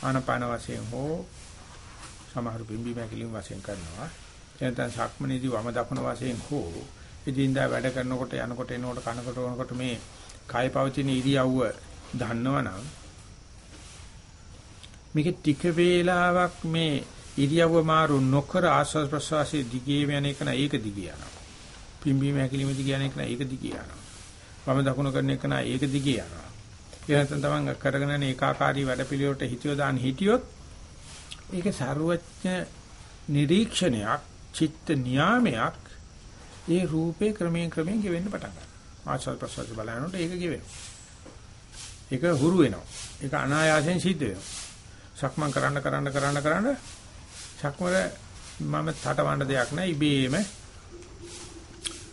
Speaker 1: ආනපාන වශයෙන් හෝ සමහර බිම්බි මැකිලින් වශයෙන් කරනවා. නැත්නම් ශක්මනේදී වම දකුණ වශයෙන් හෝ ඉදින්දා වැඩ කරනකොට යනකොට එනකොට කනකොට වනකොට මේ කාය පවතින ඉරියව්ව දන්නවනම් මේක ටික වේලාවක් මේ ඉරියව්ව මාරු නොකර ආස්වාද ප්‍රසවාසයේ දිගේ යන එක නා ඒක දිගේ යනවා. පිම්බීම හැකිලිම දිගේ යන එක නා ඒක දිගේ යනවා. වම දකුණු කරන එක නා ඒක දිගේ යනවා. ඒ නැත්නම් තමන් කරගෙන යන ඒකාකාරී වැඩපිළිවෙලට හිතියෝ දාන්න හිටියොත් ඒක ਸਰවඥ නිරීක්ෂණයක්, චිත්ත නියාමයක් ඒ රූපේ ක්‍රමයෙන් ක්‍රමයෙන් ගෙවෙන්න පටන් ගන්නවා. ආස්වාද ප්‍රසවාස බලනකොට ඒක ගෙවෙනවා. ඒක හුරු වෙනවා. ඒක අනායාසයෙන් සිද්ධ වෙනවා. සක්මන් කරන්න කරන්න කරන්න කරන්න සක්මර මම තටවන්න දෙයක් නැහැ ඉබේම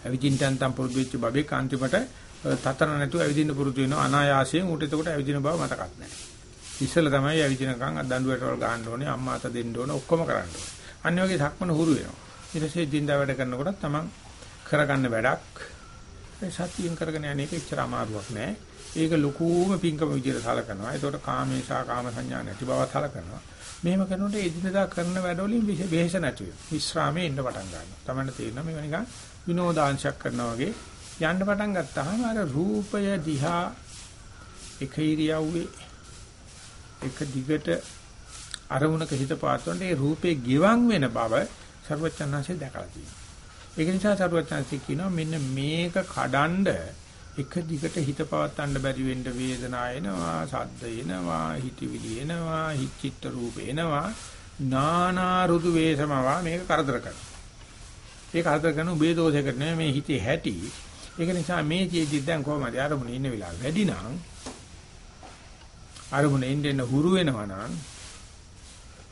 Speaker 1: අවිජින්තන් තම් පුරුදු වෙච්ච බබේ කාන්තිමට තතර නැතුව ඇවිදින්න පුරුදු වෙනවා අනායාසයෙන් උට එතකොට ඇවිදින බව මතකත් නැහැ. ඉස්සෙල්ලා තමයි ඇවිදිනකන් දඬුවට වල ගහන්න ඕනේ අම්මා අත දෙන්න ඕනේ ඔක්කොම කරන්න ඕනේ. අන්න වගේ සක්මන හුරු වෙනවා. ඊට පස්සේ දින්දා වැඩ කරනකොට තමන් කරගන්න වැඩක් ඒ සතියෙන් කරගෙන යන එක එච්චර අමාරුවක් නෑ. ඒක ලොකුම පිංකම විදියට සලකනවා. ඒකට කාමේශා කාම සංඥා නැති බව සලකනවා. මෙහෙම කරනකොට එදිනදා කරන වැඩවලින් වෙහෙස නැති වෙනවා. විශ්‍රාමයේ ඉන්න පටන් ගන්නවා. තමන්න තේරෙනවා මේක නිකන් විනෝදාංශයක් කරනවා වගේ යන්න පටන් ගත්තාම අර රූපය දිහා එක ඉරියව්වේ එක දිගට අරමුණක හිත පාත්වන්න ඒ රූපේ ගිවන් වෙන බව සර්වචන්නාංශය දැකලා තියෙනවා. ඒක නිසා සර්වචන්නාංශය කියනවා මෙන්න මේක කඩන්ඩ එක දිගට හිත පවත්තන්න බැරි වෙන්න වේදනාව එනවා, සද්ද එනවා, හිතවිලි එනවා, හිචිත්ත රූප එනවා, නානා රුදු වේසමවා මේක කරදර කරනවා. ඒක කරදර කරන උබේ දෝෂයකට නෙමෙයි මේ හිතේ හැටි. ඒක නිසා මේ ජීවිතය දැන් කොහමද ආරමුණ ඉන්න වෙලාව වැඩි නම් අරමුණ එන්න හුරු වෙනවා නම්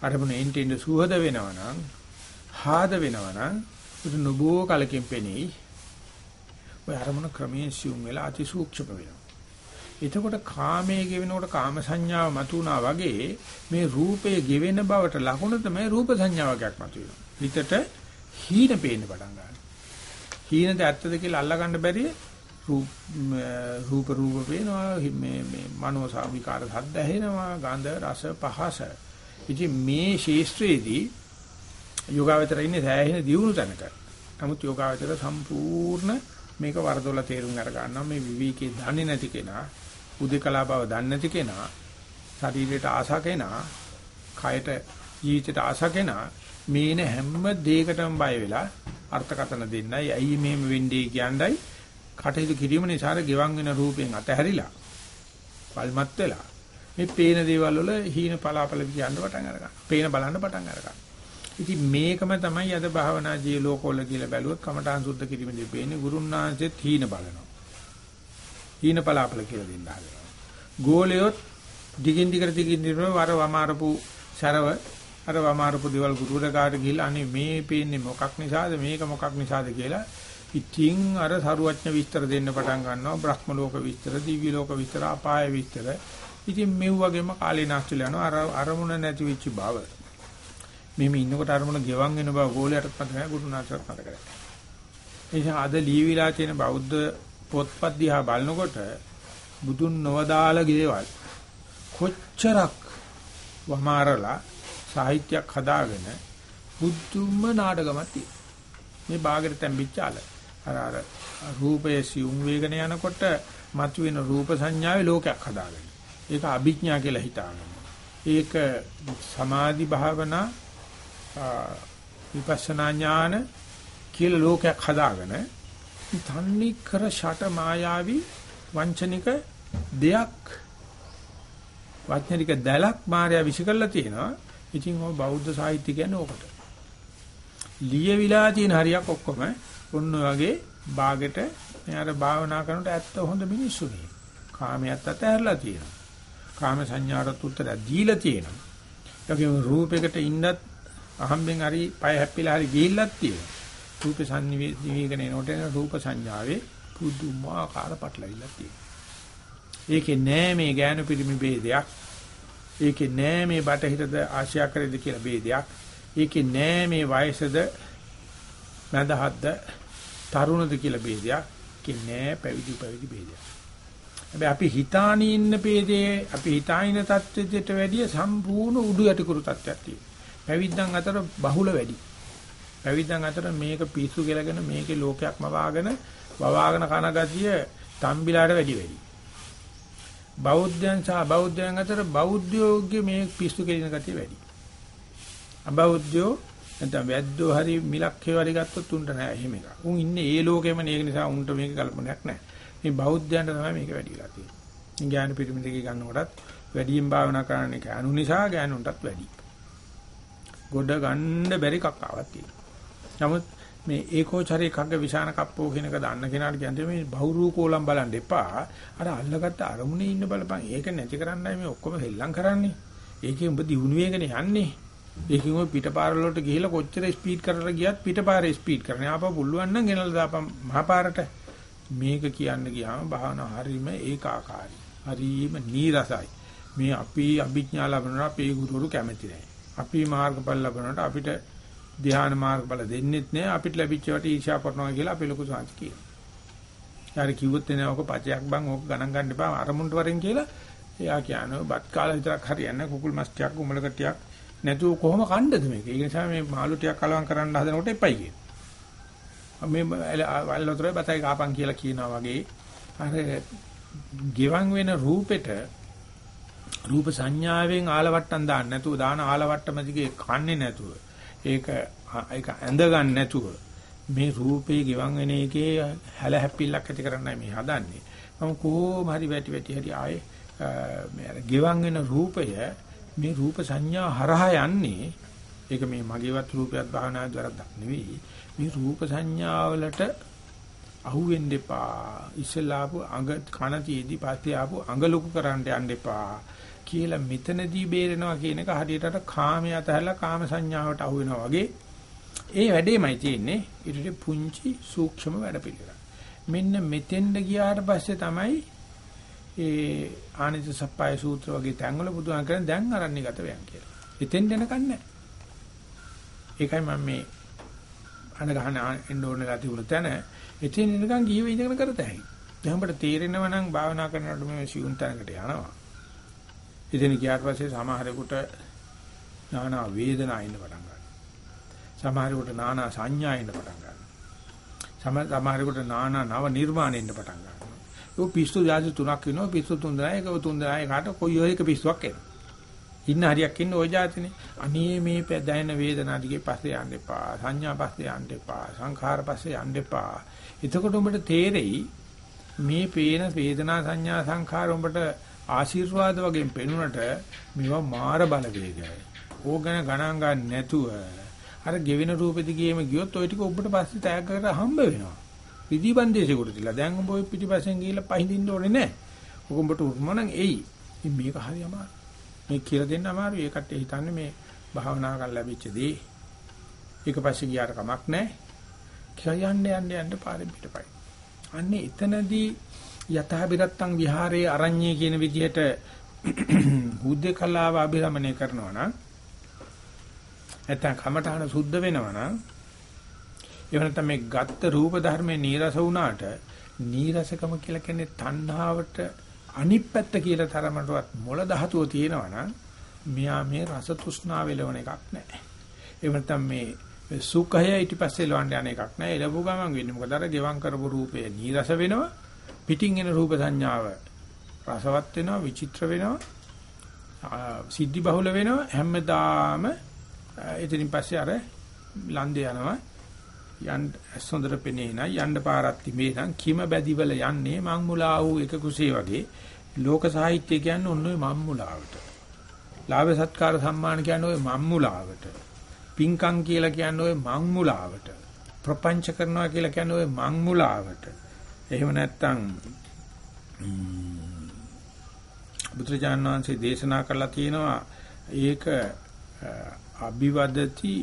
Speaker 1: අරමුණ එන්න සුහද වෙනවා නම් හාද වෙනවා නම් උට නොබෝ කලකින් පෙනී ඔය අරමුණ ක්‍රමයෙන් සිුම් වෙලා අති සූක්ෂම වෙනවා. එතකොට කාමයේ ගෙවෙනකොට කාම සංඥාව මතුණා වගේ මේ රූපයේ ගෙවෙන බවට ලකුණ තමයි රූප සංඥාවක් මතුවෙනවා. හිතට හීන පේන්න පටන් ගන්නවා. හීනද ඇත්තද කියලා අල්ලගන්න බැරි රූප රූප රූප පේනවා මේ මේ මනෝ සාවිකාර සද්ද ඇහෙනවා ගන්ධ රස පහස. ඉතින් මේ ශේෂ්ත්‍රයේදී යෝගාවචර ඉන්නේ සෑහෙන දියුණු තැනක. නමුත් යෝගාවචර සම්පූර්ණ මේක වරදොල තේරුම් අර ගන්නවා මේ විවිකේ දන්නේ නැති කෙනා, උදේකලා බව දන්නේ නැති කෙනා, ශරීරයට ආසා කෙනා, කයට ජීවිතයට ආසා කෙනා මේන හැම දෙයකටම බය වෙලා අර්ථකතන දෙන්නයි ඇයි මෙහෙම වෙන්නේ කියන්නයි කටයුතු කිරීම නිසා ගෙවන් වෙන රූපයෙන් අතහැරිලා වල්මත් වෙලා මේ පේන දේවල් වල හීන පලාපල කියන්න පටන් අරගන්න. පේන බලන්න පටන් අරගන්න. ඉතින් මේකම තමයි අද භාවනා ජී ලෝකවල කියලා බැලුවොත් කමඨාන් සුද්ධ කිරීමේදී පේන්නේ ගුරුන්නාංශෙත් හීන බලනවා. හීන පලාපල කියලා දෙන්න හදනවා. ගෝලියොත් දිගින් දිගට දිගින් දිගට වර වමාරපු සරව අර වමාරපු දේවල් ගුරුවරයාට ගිහිල්ලා අනේ මේ පේන්නේ මොකක් නිසාද? මේක මොකක් නිසාද? කියලා ඉතින් අර සරුවඥ විස්තර දෙන්න පටන් ගන්නවා. බ්‍රහ්ම ලෝක විස්තර දිව්‍ය ලෝක විස්තර අපාය විස්තර. ඉතින් මෙව් වගේම කාලේ නාස්තිල යනවා. අර අරමුණ නැති වෙච්ච බව. මෙහෙම ඉන්නකොට අරමුණ ගෙවන් වෙන බව ගෝලයටත් මතක නැහැ ගුරුනාථට මතක නැහැ. එනිසා අද ලියවිලා තියෙන බෞද්ධ පොත්පත් දිහා බලනකොට බුදුන් නොවදාල ගේවල් කොච්චරක් වමාරලා සාහිත්‍යයක් හදාගෙන බුද්ධුම නාටකමක් තියෙනවා. මේ ਬਾගෙට තැම්බිච්ච අල. අර අර රූපයේ සියුම් වේගන යනකොට මතුවෙන රූප සංඥාවේ ලෝකයක් හදාගෙන. ඒක අභිඥා කියලා හිතාගෙන. ඒක සමාධි භාවනා විපස්සනා ඥාන කියලා ලෝකයක් හදාගෙන තන්නේ කර ෂට මායාවි වංචනික දෙයක් වචනික දැලක් මායя විසිකල්ලා තියෙනවා ඉතින් ඔය බෞද්ධ සාහිත්‍ය කියන්නේ ඕකට. ලියවිලා තියෙන හරියක් ඔක්කොම ඔන්න වගේ ਬਾගෙට මෙයාට භාවනා කරනකොට ඇත්ත හොඳ මිනිස්සු නේ. කාමයට අතහැරලා තියෙනවා. කාම සංඥාට උත්තර දීලා තියෙනවා. ඒකේ රූපයකට ඉන්නත් අහම්බෙන් හරි පය හැප්පිලා හරි ගිහිල්ලක් තියෙනවා. රූප සංනිවේදනය එනකොට රූප සංඥාවේ පුදුමාකාර පටලවිල්ලක් තියෙනවා. ඒකේ නෑ මේ ඥාන පිරිමි ભેදයක් ඒකේ නෑ මේ බටහිරද ආසියා කරේද කියලා ભેදයක්. ඒකේ නෑ මේ වයසද මඳහත්ද තරුණද කියලා ભેදයක්. ඒකේ නෑ පැවිදි පැවිදි ભેදයක්. හැබැයි අපි හිතානී ඉන්න ભેදේ අපි හිතාින தත්ත්වයට වැඩිය සම්පූර්ණ උඩු යටිකුරු තත්ත්වයක් තියෙනවා. පැවිද්දන් අතර බහුල වැඩි. පැවිද්දන් අතර මේක පිස්සු කියලාගෙන මේකේ ලෝකයක්ම වාගෙන වවාගෙන කන ගතිය තම්බිලාට වැඩි වැඩි. බෞද්ධයන් සහ බෞද්ධයන් අතර බෞද්ධයෝගේ මේ පිස්සු කෙලින ගතිය වැඩි. අබෞද්ධයෝ නැත්නම් වැද්දෝ හරි මිලක් හේවරි ගත්තොත් උන්ට නෑ එහෙම එක. උන් ඉන්නේ ඒ ලෝකෙම නේ ඒක නිසා උන්ට මේක කල්පනයක් නෑ. මේ බෞද්ධයන්ට තමයි මේක වැඩි වෙලා තියෙන්නේ. ඥාන පිරමිඩකේ ගන්නකොටත් වැඩියෙන් භාවනා කරන්න එක අනු නිසා ඥානුන්ටත් වැඩි. ගොඩ ගන්න බැරි කක්කාවක් තියෙනවා. නමුත් මේ ඒකෝචරේ කග්ග විසාන කප්පෝ කියන එක දන්න කෙනාට කියන්නේ මේ බහුරූ කෝලම් බලන්න එපා. අර අල්ලගත්ත අරමුණේ ඉන්න බලපන්. ඒක නැති කරන්නයි මේ ඔක්කොම හෙල්ලම් කරන්නේ. ඒකේ උඹ දිනුන වේගනේ යන්නේ. ඒකෙන් ඔය පිටපාර වලට ගිහිලා කොච්චර ස්පීඩ් කරලා ගියත් පිටපාරේ ස්පීඩ් කරන්නේ. ආපහු පුළුවන් නම් ගෙනල්ලා දාපන් මහපාරට. මේක කියන්න ගියාම භාවනා හරීම ඒකාකාරයි. හරීම නීරසයි. මේ අපි අභිඥා ලැබනවා අපේ ගුරුවරු කැමති නැහැ. අපි මාර්ගඵල ලැබනකොට අපිට ධ්‍යාන මාර්ගඵල දෙන්නෙත් නෑ අපිට ලැබිච්ච වට ඊර්ෂ්‍යා කරනවා කියලා අපේ ලොකු සාංශ කියනවා. යාර කිව්වොත් එනේ ඔක පචයක් බං ඕක ගණන් ගන්න එපා අරමුණට වරෙන් කියලා එයා කියනවා බත් කාලා විතරක් හරියන්නේ කුකුල් මස් ටිකක් උමල කටියක් නැතුව කොහොම කණ්ඩද මේක? ඒ නිසා මේ මාළු ටිකක් කලවම් කරන්න හදනකොට එපයි කියනවා. මේ වල්ලතරේ බතයි කාපන් කියලා කියනවා වගේ අර ගෙවන් වෙන රූපෙට රූප සංඥාවෙන් ආලවට්ටම් දාන්න නැතුව දාන ආලවට්ටම දිගේ කන්නේ නැතුව ඒක ඒක ඇඳ ගන්න නැතුව මේ රූපේ ගෙවන් වෙන එකේ හැල හැප්පිල්ලක් ඇති කරන්නයි මේ හදන්නේ. මම කොහොම හරි වැටි වැටි හරි ආයේ මේ අර ගෙවන් වෙන රූපය මේ රූප සංඥා හරහා යන්නේ ඒක මේ මගේවත් රූපයක් භාවනාවේ දරද්දක් නෙවෙයි මේ රූප සංඥාවලට අහුවෙන්න එපා ඉස්සලාපු අඟ කන තියේදී පස්සේ ආපු අඟ ලොකු කරන්න යන්න එපා කියලා මෙතනදී බේරෙනවා කියන එක හරියට කාමයේ අතහැරලා කාම සංඥාවට අහු වෙනවා වගේ ඒ වැඩේමයි තියෙන්නේ ඊට පුංචි සූක්ෂම වැඩපිළිවෙල. මෙන්න මෙතෙන්ද ගියාට පස්සේ තමයි ඒ ආනිත සප්පාය සූත්‍ර වගේ තැන්වල බුදුහාම කියන්නේ දැන් අරණිගත වෙයන් කියලා. එතෙන් දෙනකන් නැහැ. ඒකයි මම මේ අන ගහන එන්න ඕනලා තිබුණ තැන එතෙන් නිකන් ගිහිව ඉඳගෙන කරතයි. දැන්බට තේරෙනවා නම් භාවනා කරනකොට මේ සිවුන් තැනකට යනවා. ඉතින් ගියාට පස්සේ සමහරෙකුට නානා වේදනා එන්න පටන් ගන්නවා. සමහරෙකුට නානා සංඥා එන්න පටන් ගන්නවා. සමහරෙකුට නානා නව නිර්මාණ එන්න පටන් ගන්නවා. ඒ පිස්සු යාජි තුනක් වෙනවා. පිස්සු තුන් දෙනා එකව තුන් දෙනා එකට කොයි හෝ එක පිස්සුවක් එනවා. ඉන්න හරියක් ඉන්න ওই જાතිනේ. අනේ මේ දැනෙන වේදනා දිගේ පස්සේ යන්න එපා. සංඥා පස්සේ යන්න එපා. සංඛාර පස්සේ යන්න එපා. එතකොට උඹට තේරෙයි මේ පේන වේදනා සංඥා සංඛාර උඹට ආශිර්වාද වශයෙන් පෙනුනට මේවා මාර බලවේගයයි. ඕගන ගණන් ගන්න නැතුව අර ගෙවෙන රූපෙදි ගියේම ගියොත් ওই ටික ඔබට පස්සේ තෑග් කරලා හම්බ වෙනවා. විදිබන්දේශෙකුට තියලා දැන් ඔබ ওই පිටිපස්සෙන් ගිහිල්ලා පහින්දින්න ඕනේ නැහැ. ඔක උඹට උරුම නම් එයි. ඉතින් මේක හරි අමාරු. මේ කියලා දෙන්න අමාරුයි. ඒකට හිතන්නේ මේ භාවනා කරලා ලැබිච්ච දේ. ඒක පස්සේ ගියාට කමක් නැහැ. කියන්න යන්න යන්න පාරෙන් පිටපයි. අන්නේ එතනදී යතහ බිරත්තං විහාරයේ අරඤ්ඤේ කියන විදිහට හුද්දකලාව අභිරමණය කරනවා නම් නැත්නම් කමඨහන සුද්ධ වෙනවා නම් එහෙම නැත්නම් මේ ගත්ත රූප ධර්මයේ නීරස වුණාට නීරසකම කියලා කියන්නේ තණ්හාවට අනිත් පැත්ත කියලා තරමටවත් මොළ ධාතුව තියෙනවා නම් මෙයා මේ රස තෘෂ්ණාව වෙලවන එකක් නැහැ. එහෙම නැත්නම් මේ සුඛය ඊට පස්සේ ලවන්න යන එකක් නැහැ. එළඹු ගමන් වෙන්නේ මොකද අර ගෙවම් කරපු රූපය නීරස වෙනවා. පිටින් එන රූප සංඥාව රසවත් වෙනවා, විචිත්‍ර වෙනවා, සිද්ධි බහුල වෙනවා. හැමදාම එතනින් පස්සේ අර ලන්දේ යනවා. යන්න ඇස්සොඳට පෙනේ නම් යන්න පාරක් තිබේ නම් කිම බැදිවල යන්නේ මං මුලා වූ එක කුසේ වගේ ලෝක සාහිත්‍ය කියන්නේ ඔන්න ඔය මං මුලාවට. ලාභ සත්කාර සම්මාන කියන්නේ ඔය මං මුලාවට. පින්කම් කියලා කියන්නේ ඔය මං මුලාවට. ප්‍රපංච කරනවා කියලා කියන්නේ ඔය මං මුලාවට. එහෙම නැත්නම් බුදුරජාණන් වහන්සේ දේශනා කළා තියෙනවා ඒක අභිවදති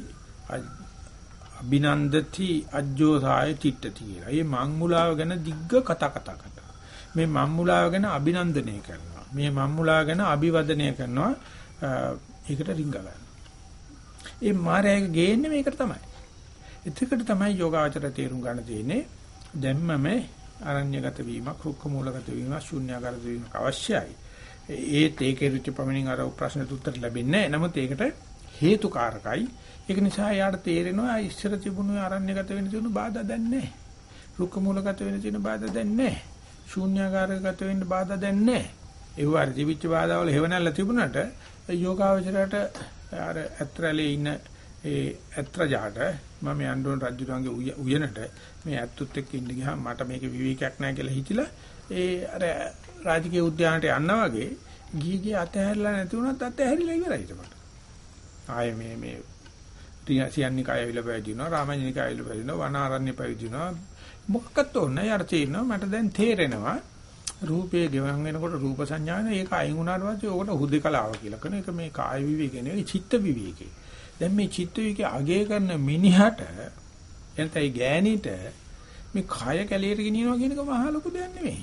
Speaker 1: අභිනන්දති අජ්ජෝසාය තිට්ඨති කියලා. මේ මංමුලාව ගැන දිග්ග කතා කතා කරනවා. මේ මංමුලාව ගැන අභිනන්දනය කරනවා. මේ මංමුලාව ගැන අභිවදනය කරනවා. ඒකට රිංග ගන්නවා. ඒ මායය ගේන්නේ මේකට තමයි. එතකොට තමයි යෝගාචර තේරුම් ගන්න තියෙන්නේ. දැම්මම අරණ්‍යගත වීමක්, රුක්ක මූලගත වීමක්, ශුන්‍යාගත වීමක් අවශ්‍යයි. ඒත් ඒකේ රුචි පමණින් අර ප්‍රශ්නට උත්තර ලැබෙන්නේ නැහැ. නමුත් ඒකට හේතුකාරකයි. ඒක නිසා යාට තේරෙනවා ඉස්සර තිබුණු ආරණ්‍යගත වෙන්න තියෙන බාධා දැන් නැහැ. රුක්ක මූලගත වෙන්න තියෙන බාධා දැන් නැහැ. ශූන්‍යාකාරගත වෙන්න බාධා දැන් නැහැ. ඒ වගේ තිබිච්ච බාධාවල හේවණල්ල තිබුණාට යෝගාවචරයට අර ඇත්‍රලේ ඉන්න ඒ ඇත්‍රජාට මම යන්න ඕන රජුගේ උයනට මේ ඇත්තුත් එක්ක ඉන්න ගියාම මට මේක විවේකයක් නැහැ කියලා හිතිලා ඒ අර රාජකීය උද්‍යානට යනවා වගේ ගිහි ගිය අතහැරලා නැති වුණත් අතහැරිලා ඉවරයි ඒකට. ආයේ මේ මේ සියන්නිකය ඇවිල්ලා පැවිදිනවා රාමඤ්ඤනිකය ඇවිල්ලා පැවිදිනවා වනාරණ්‍ය පැවිදිනවා. මොකක්වත් ඕනේ යාර තේරෙනවා. මට දැන් තේරෙනවා රූපයේ ගෙවන් වෙනකොට රූප සංඥාන ඒක අයින් වුණාට පස්සේ ඕකට හුදේකලාව කියලා කරන එක මේ කාය විවේකේ නෙවෙයි චිත්ත විවේකේ දැන් මේ චිත්ත විවේකේ අගය කරන මිනිහට එතනයි ගෑණිට මේ කාය කැලියට ගෙනියනවා කියන එක මහා ලොකු දෙයක් නෙවෙයි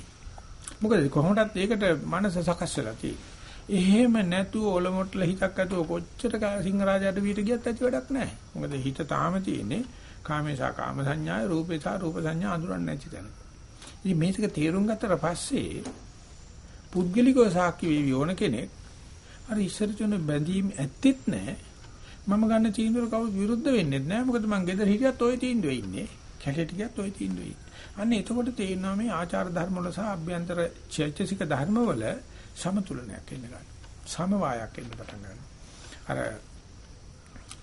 Speaker 1: මොකද කොහොමදත් ඒකට මනස සකස් වෙලා තියෙන්නේ එහෙම නැතුව ඔලොමොට්ල හිතක් ඇතුව කොච්චර සිංහරාජයට විහිට ගියත් ඇති වැඩක් නැහැ. මොකද හිත තාම තියෙන්නේ කාමේසා කාම සංඥාය රූපේසා රූප සංඥා අඳුරන්නේ නැති තැන. ඉතින් මේක තේරුම් ගත්තට පස්සේ පුද්ගලිකව සාක්ෂි වේවි ඕන කෙනෙක් අර ඉස්සර තුන බැඳීම් ඇත්තෙත් නැහැ. මම ගන්න තීන්දුව කවුරු විරුද්ධ වෙන්නේ නැහැ. මොකද මං ගෙදර හිටියත් ওই තීන්දුවේ ඉන්නේ. කැලේට ගියත් ওই තීන්දුවේ ඉන්නේ. අන්න එතකොට තේරෙනවා මේ ආචාර ධර්ම වල සහ අභ්‍යන්තර චෛතසික ධර්ම වල සමතුලනයක් එන්න ගන්න. සමவாயයක් එන්න පටන් ගන්නවා. අර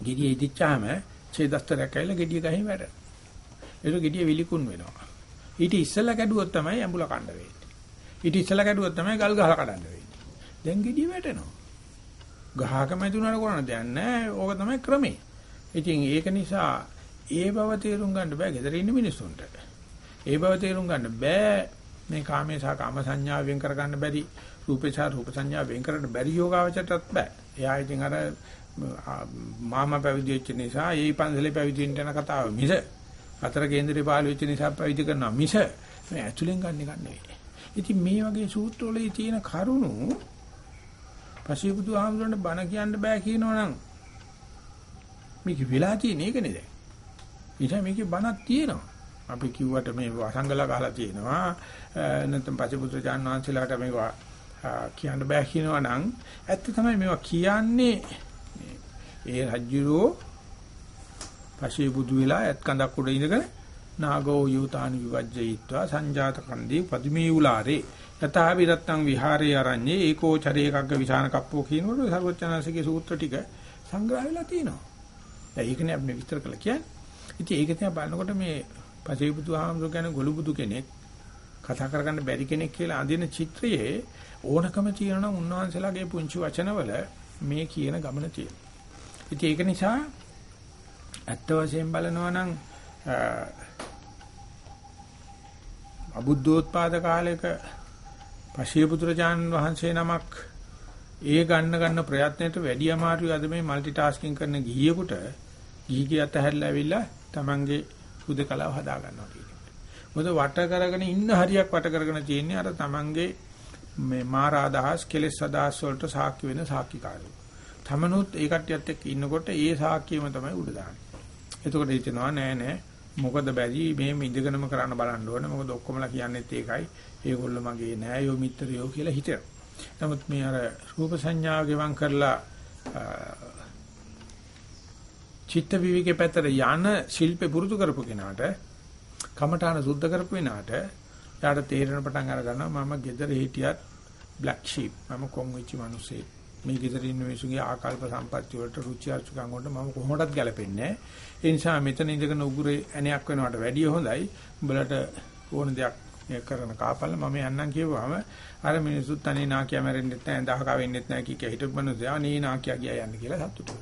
Speaker 1: gediye ඉදිච්චාම ඡේදස්තරයක් ඇවිල්ලා gediye ගහින් වැඩ. ඒක gediye විලිකුන් වෙනවා. ඊට ඉස්සෙල්ලා කැඩුවොත් තමයි ඇඹුල කණ්ඩ වෙන්නේ. ඊට ඉස්සෙල්ලා කැඩුවොත් තමයි ගල් ගහලා කඩන්න වෙන්නේ. දැන් gediye වැටෙනවා. ගහක මැදුනට කරන්න දෙයක් නැහැ. ඕක තමයි ක්‍රමේ. ඉතින් ඒක නිසා ඒ බව තේරුම් ගන්න බෑ ගෙදර ඉන්න මිනිස්සුන්ට. ඒ බව තේරුම් ගන්න බෑ මේ කාමයේ සහ කාම සංඥා වෙන් කර ගන්න බැරි රූපේ සහ රූප සංඥා වෙන් කරන්න බැරි යෝගාවචරයටත් බෑ. එයා ඉතින් අර මාමා පැවිදි වෙච්ච නිසා ඒ පන්සලේ පැවිදි වෙන්න යන කතාව මිස අතර කේන්දරේ පාළු වෙච්ච නිසා පැවිදි කරනවා මිස මේ ඇතුලෙන් ගන්න එක නෙවෙයි. ඉතින් මේ වගේ සූත්‍රවල තියෙන කරුණු පසිබුදු ආමරණ බණ කියන්න බෑ කියනවනම් මේක වෙලා තියෙන එක නේද? ඊට මේකේ බණක් තියෙනවා. අපි කිව්වට මේ වසංගල ගහලා තියෙනවා. නැත්නම් පසිබුදු ජාන වහන්සේලාට මේවා කියන්න බෑ කියනවනම් ඇත්ත තමයි මේවා කියන්නේ ඒ රජ්ජුරෝ පසේ බුදු වෙලා ඇත් කඳක් උඩ ඉඳගෙන නාගෝ යූතානි විවජ්ජයිත්වා සංජාත කන්දී පදිමේ උලාරේ යථා විරත්තං විහාරේ අරඤ්ඤේ ඒකෝ චරේකග්ග විසාන කප්පෝ කියනකොට සර්වචනාසිකේ සූත්‍ර ටික සංග්‍රහ වෙලා තියෙනවා. දැන් ඒකනේ අපි විස්තර කළා කියන්නේ. ඉතින් ඒක තියා බලනකොට මේ පසේ බුදු ආමසෝ කියන ගොළු බුදු කෙනෙක් කතා කරගන්න බැරි කෙනෙක් කියලා අඳින චිත්‍රයේ ඕනකම තියෙනවා උන්වහන්සේලාගේ පුංචි වචනවල මේ කියන ගමන තියෙනවා. ඉතින් ඒක නිසා ඇත්ත වශයෙන් බලනවා නම් අබුද්ධෝත්පාද කාලයක පශිය පුත්‍රජාන් වහන්සේ නමක් ඒ ගන්න ගන්න ප්‍රයත්නයට වැඩි අමාරුයි අද මේ মালටි ටාස්කින් කරන ගිහියෙකුට ගිහිගේ අතහැරලා ඇවිල්ලා Tamange හුදකලාව හදා ගන්නවා කියන්නේ. මොකද වට කරගෙන ඉන්න හරියක් වට කරගෙන තියෙන්නේ අර Tamange මේ මාරා අදහස් කෙලෙස් අදහස් වලට සාක්ෂි වෙන සාක්ෂිකාරයෝ. තමනුත් ඒ කට්ටියත් එක්ක ඉන්නකොට ඒ සාක්කියම තමයි උඩ දාන්නේ. එතකොට හිතෙනවා නෑ නෑ මොකද බැරි මේ ඉඳගෙනම කරන්න බලන්න ඕනේ. මොකද ඔක්කොමලා කියන්නේත් ඒකයි. ඒගොල්ලෝ මගේ නෑයෝ මිත්‍රයෝ කියලා හිතෙනවා. නමුත් මේ අර රූප සංඥාව ගෙවම් කරලා චිත්ත විවිකේ පැත්තට යන ශිල්පේ පුරුදු කරපු කෙනාට කමඨාන සුද්ධ කරපු කෙනාට යාට තේරෙන පටන් අර ගන්නවා මම gedara හිටියත් black sheep මම කොන් වෙච්ච මිනිස්සෙක් මේ ගෙදර ඉන්න මිනිසුන්ගේ ආකල්ප සම්පත්‍ය වලට රුචි අරුචිකම් වලට මම කොහොමදත් ගැලපෙන්නේ ඒ නිසා මෙතන ඉඳගෙන උගුරේ ඇණයක් වෙනවට වැඩිය හොඳයි. උඹලට ඕන දෙයක් කරන කාපල්ල මම යන්නම් කියවම අර මිනිසුත් අනේ නාකිය මැරෙන්නෙත් නැහැ දහක වෙන්නෙත් නැහැ කිය කිය හිටපු මිනිස්සු අනේ නාකිය ගියා යන්න කියලා සතුටු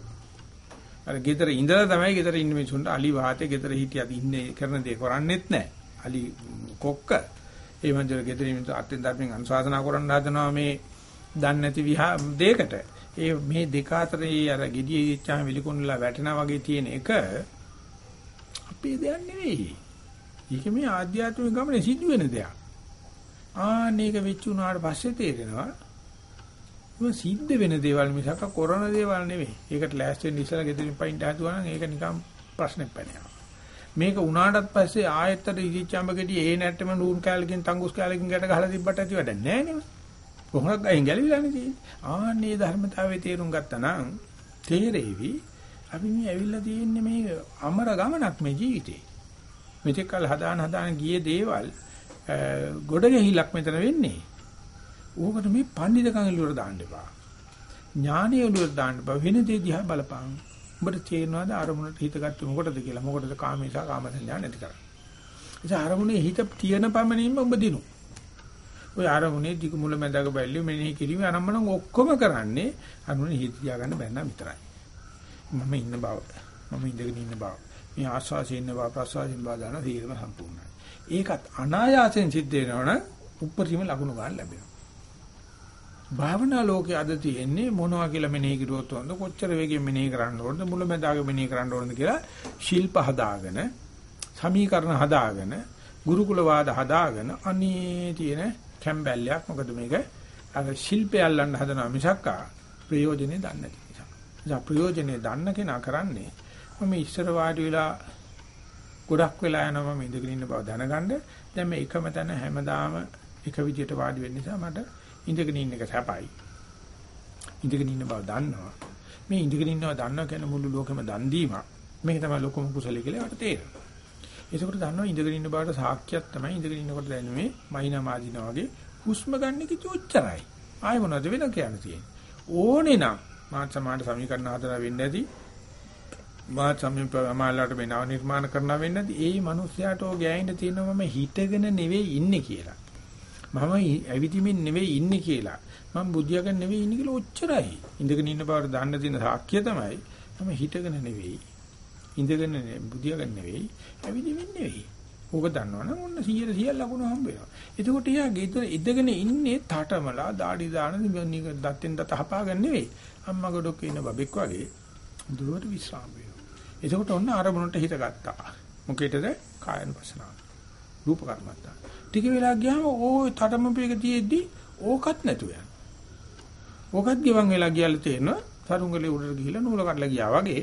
Speaker 1: අර ගෙදර ඉඳලා තමයි ගෙදර ඉන්න මිනිසුන්ට අලි වාතේ ගෙදර හිටියද ඉන්නේ කරන දේ කරන්නේත් නැහැ අලි කොක්ක. ඒ මන්දර ගෙදර මිනිස්සු අත්ෙන් ධර්මෙන් අනුශාසනා කරන්න හදනවා මේ දන්නේ නැති විහා දෙයකට ඒ මේ දෙක අතරේ අර gediye ඉච්චාම විලිකුණලා වැටෙනා වගේ තියෙන එක අපේ දෙයක් නෙවෙයි. ඒක මේ ආධ්‍යාත්මික ගමනේ සිද්ධ වෙන දෙයක්. ආනේක වෙච්ච උනාට පස්සේ තේරෙනවා මේ සිද්ධ වෙන දේවල් මිසක කරන දේවල් නෙවෙයි. ඒකට ලෑස්ති වෙන්න ඉස්සලා ගෙදරින් පයින් හදුවා නම් ඒක නිකන් ප්‍රශ්නෙක් පැනනවා. මේක උනාටත් පස්සේ ආයෙත්තට ඉදිච්චාඹ ගෙඩි ඒ නැට්ටම නූන් කෑලකින් තංගුස් කෑලකින් ගැට ගහලා තිබ්බට ඇති වැඩක් නැහැ නේද? කොහොමද ගහින් ගැලවිලානේ තියෙන්නේ. ආන්නේ ධර්මතාවයේ තේරුම් ගත්තා නම් තේරෙවි අපි මේ ඇවිල්ලා තියෙන්නේ මේ අමර ගමනක් මේ ජීවිතේ. මෙතෙක් කල හදාන හදාන ගියේ දේවල් ගොඩ ගැහිලක් මෙතන වෙන්නේ. ඕකට මේ පඬිදකම් එළුවට දාන්න එපා. ඥානිය එළුවට දාන්න එපා. වෙන දේ දිහා බලපං. උඹට තේරෙනවද අරමුණට හිත ගත්තේ මොකටද කියලා? මොකටද කාමේසා කාම සංඥා නැති කරන්නේ. ඒ අරමුණේ හිත තියෙන පමණින්ම උඹ දිනු. ඔය අරමුණේ දිග මුල මැදක බැල්ලු මෙනෙහි කිරීම අනම්මනම් ඔක්කොම කරන්නේ අරමුණේ හිත තියාගන්න බැන්න විතරයි. මම ඉන්න බව. මම ඉඳගෙන ඉන්න බව. මේ ආස්වාසිය ඉන්න බව ප්‍රසවාසිය බව දාන තීරම සම්පූර්ණයි. ඒකත් අනායාසයෙන් සිද්ධ වෙනවනම් උප්පරීම ලකුණු ගන්න ලැබෙනවා. භාවනා ලෝකයේ අද තියෙන්නේ මොනවා කියලා මෙනෙහි කරුවොත් හොඳ කොච්චර වේගෙන් මෙනෙහි කරන්න ඕනද මුල මැදාග මෙනෙහි කරන්න ඕනද කියලා ශිල්ප හදාගෙන සමීකරණ හදාගෙන ගුරුකුල වාද හදාගෙන අනේ තියෙන කැම්බැල්ලයක් මොකද මේක අර ශිල්පය අල්ලන්න හදනවා මිසක් ප්‍රයෝජනේ දන්නේ නැති නිසා. නිසා ප්‍රයෝජනේ දන්න කෙනා කරන්නේ මම ඉස්සර වාඩි වෙලා ගොඩක් වෙලා යනවා මම ඉඳගෙන ඉන්න බව දැනගන්න. දැන් මේ එකම තැන හැමදාම එක විදියට වාඩි වෙන්න නිසා මට ඉඳගෙන ඉන්න එක සැපයි. ඉඳගෙන ඉන්න බව දන්නවා. මේ ඉඳගෙන ඉන්නවා දන්නවා කියන මුළු ලෝකෙම දන් දීමක්. මේක තමයි ලොකුම කුසලයේ කියලා වට තේරෙනවා. ඒකෝට දන්නවා ඉඳගෙන ඉන්න බවට සාක්ෂියක් තමයි ඉඳගෙන ඉන්නකොට දැනෙන්නේ මයින්නා මාදිනා වගේ හුස්ම ගන්න කිචි උච්චරයි. ආයෙ මොනවද වෙන කියන්න තියෙන්නේ. ඕනේ නම් මාත් සමාන සමීකරණ හදලා වෙන්නේ නැති මා සමීප අමාලට මේ නව නිර්මාණ කරනවා වෙන්නත් ඒ මිනිස්යාට ඕ ගෑයින්න තියෙනවා මම හිතගෙන නෙවෙයි ඉන්නේ කියලා. මම ඇවිදිමින් නෙවෙයි ඉන්නේ කියලා. මම බුද්ධියගෙන නෙවෙයි ඉන්නේ කියලා ඔච්චරයි. ඉඳගෙන ඉන්න බවට දාන්න තියෙන සාක්ෂිය තමයි මම හිතගෙන නෙවෙයි. ඉඳගෙන බුද්ධියගෙන නෙවෙයි ඇවිදිමින් නෙවෙයි. ඕක දන්නවනම් ඔන්න 100 100 ලකුණු හම්බ වෙනවා. එතකොට එයා ගෙදර ඉඳගෙන ඉන්නේ තාටමලා দাঁඩි දාන දත්තෙන් දත හපාගෙන නෙවෙයි. අම්මා ගොඩක් ඉන්න බබෙක් වගේ දුරට විශ්‍රාම වෙනවා. එතකොට ඔන්න අරමුණට හිත ගත්තා. මොකේදද? කායන පසනාව. රූප කර්මත්තා. ටික වෙලා ගියාම ඕ තටමපේක තියෙද්දි ඕකත් නැතු යනවා. ඕකත් ගිවන් වෙලා ගියලා තේරෙනවා. තරුංගලේ උඩට ගිහිලා නූල කඩලා ගියා වගේ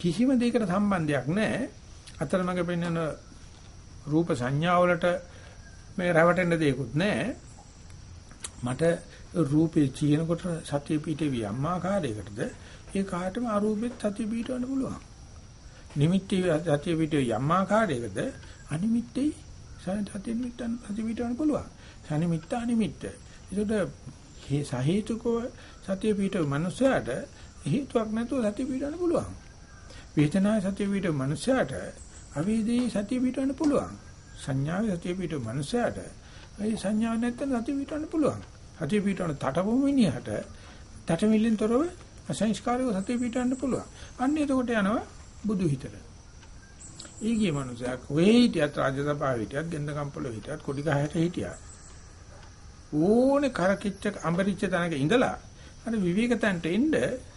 Speaker 1: කිසිම දෙයකට සම්බන්ධයක් නැහැ. අතරමඟ පෙන්වන රූප සංඥාවලට මේ රැවටෙන්න දෙයක්වත් නැහැ. මට රූපේ චීනකොට සතිය පිටේ වියම් ආකාරයකටද ඒ කාටම අරූපෙත් සතිය පිටවන්න පුළුවන්. නිමිති සතිය පිටේ යම් ආකාරයකද අනිමිත්තේ සතිය නිමිත්තන් සතිය පිටවන්න පුළුවන්. සනිමිත්ත අනිමිත්ත. ඒකට හේ සහේතුකව සතිය පිටව මනුස්සයාට හේතුවක් නැතුව සතිය පිටවන්න පුළුවන්. වේදනාවේ සතිය පිටව මනුස්සයාට අවේදී සතිය පිටවන්න පුළුවන්. සංඥාවේ සතිය පිටව මනුස්සයාට ඒ සංඥාව නැත්නම් සතිය පිටවන්න පුළුවන්. සතිය පිටවන තටපොම මිනිහට තටමිල්ලෙන් තොරව අසංස්කාරයව සතිය පිටවන්න පුළුවන්. අන්න එතකොට යනවා බුදු හිතට. ඊගේ මනුස්සයා කොහේ හිටියත් රාජසභාවේ හිටියත් ගෙන්ද කම්පල හිටියත් කොඩි ගහයට හිටියත් ඕනේ කරකිච්ච අඹරිච්ච තැනක ඉඳලා අර විවේක තැනට එන්න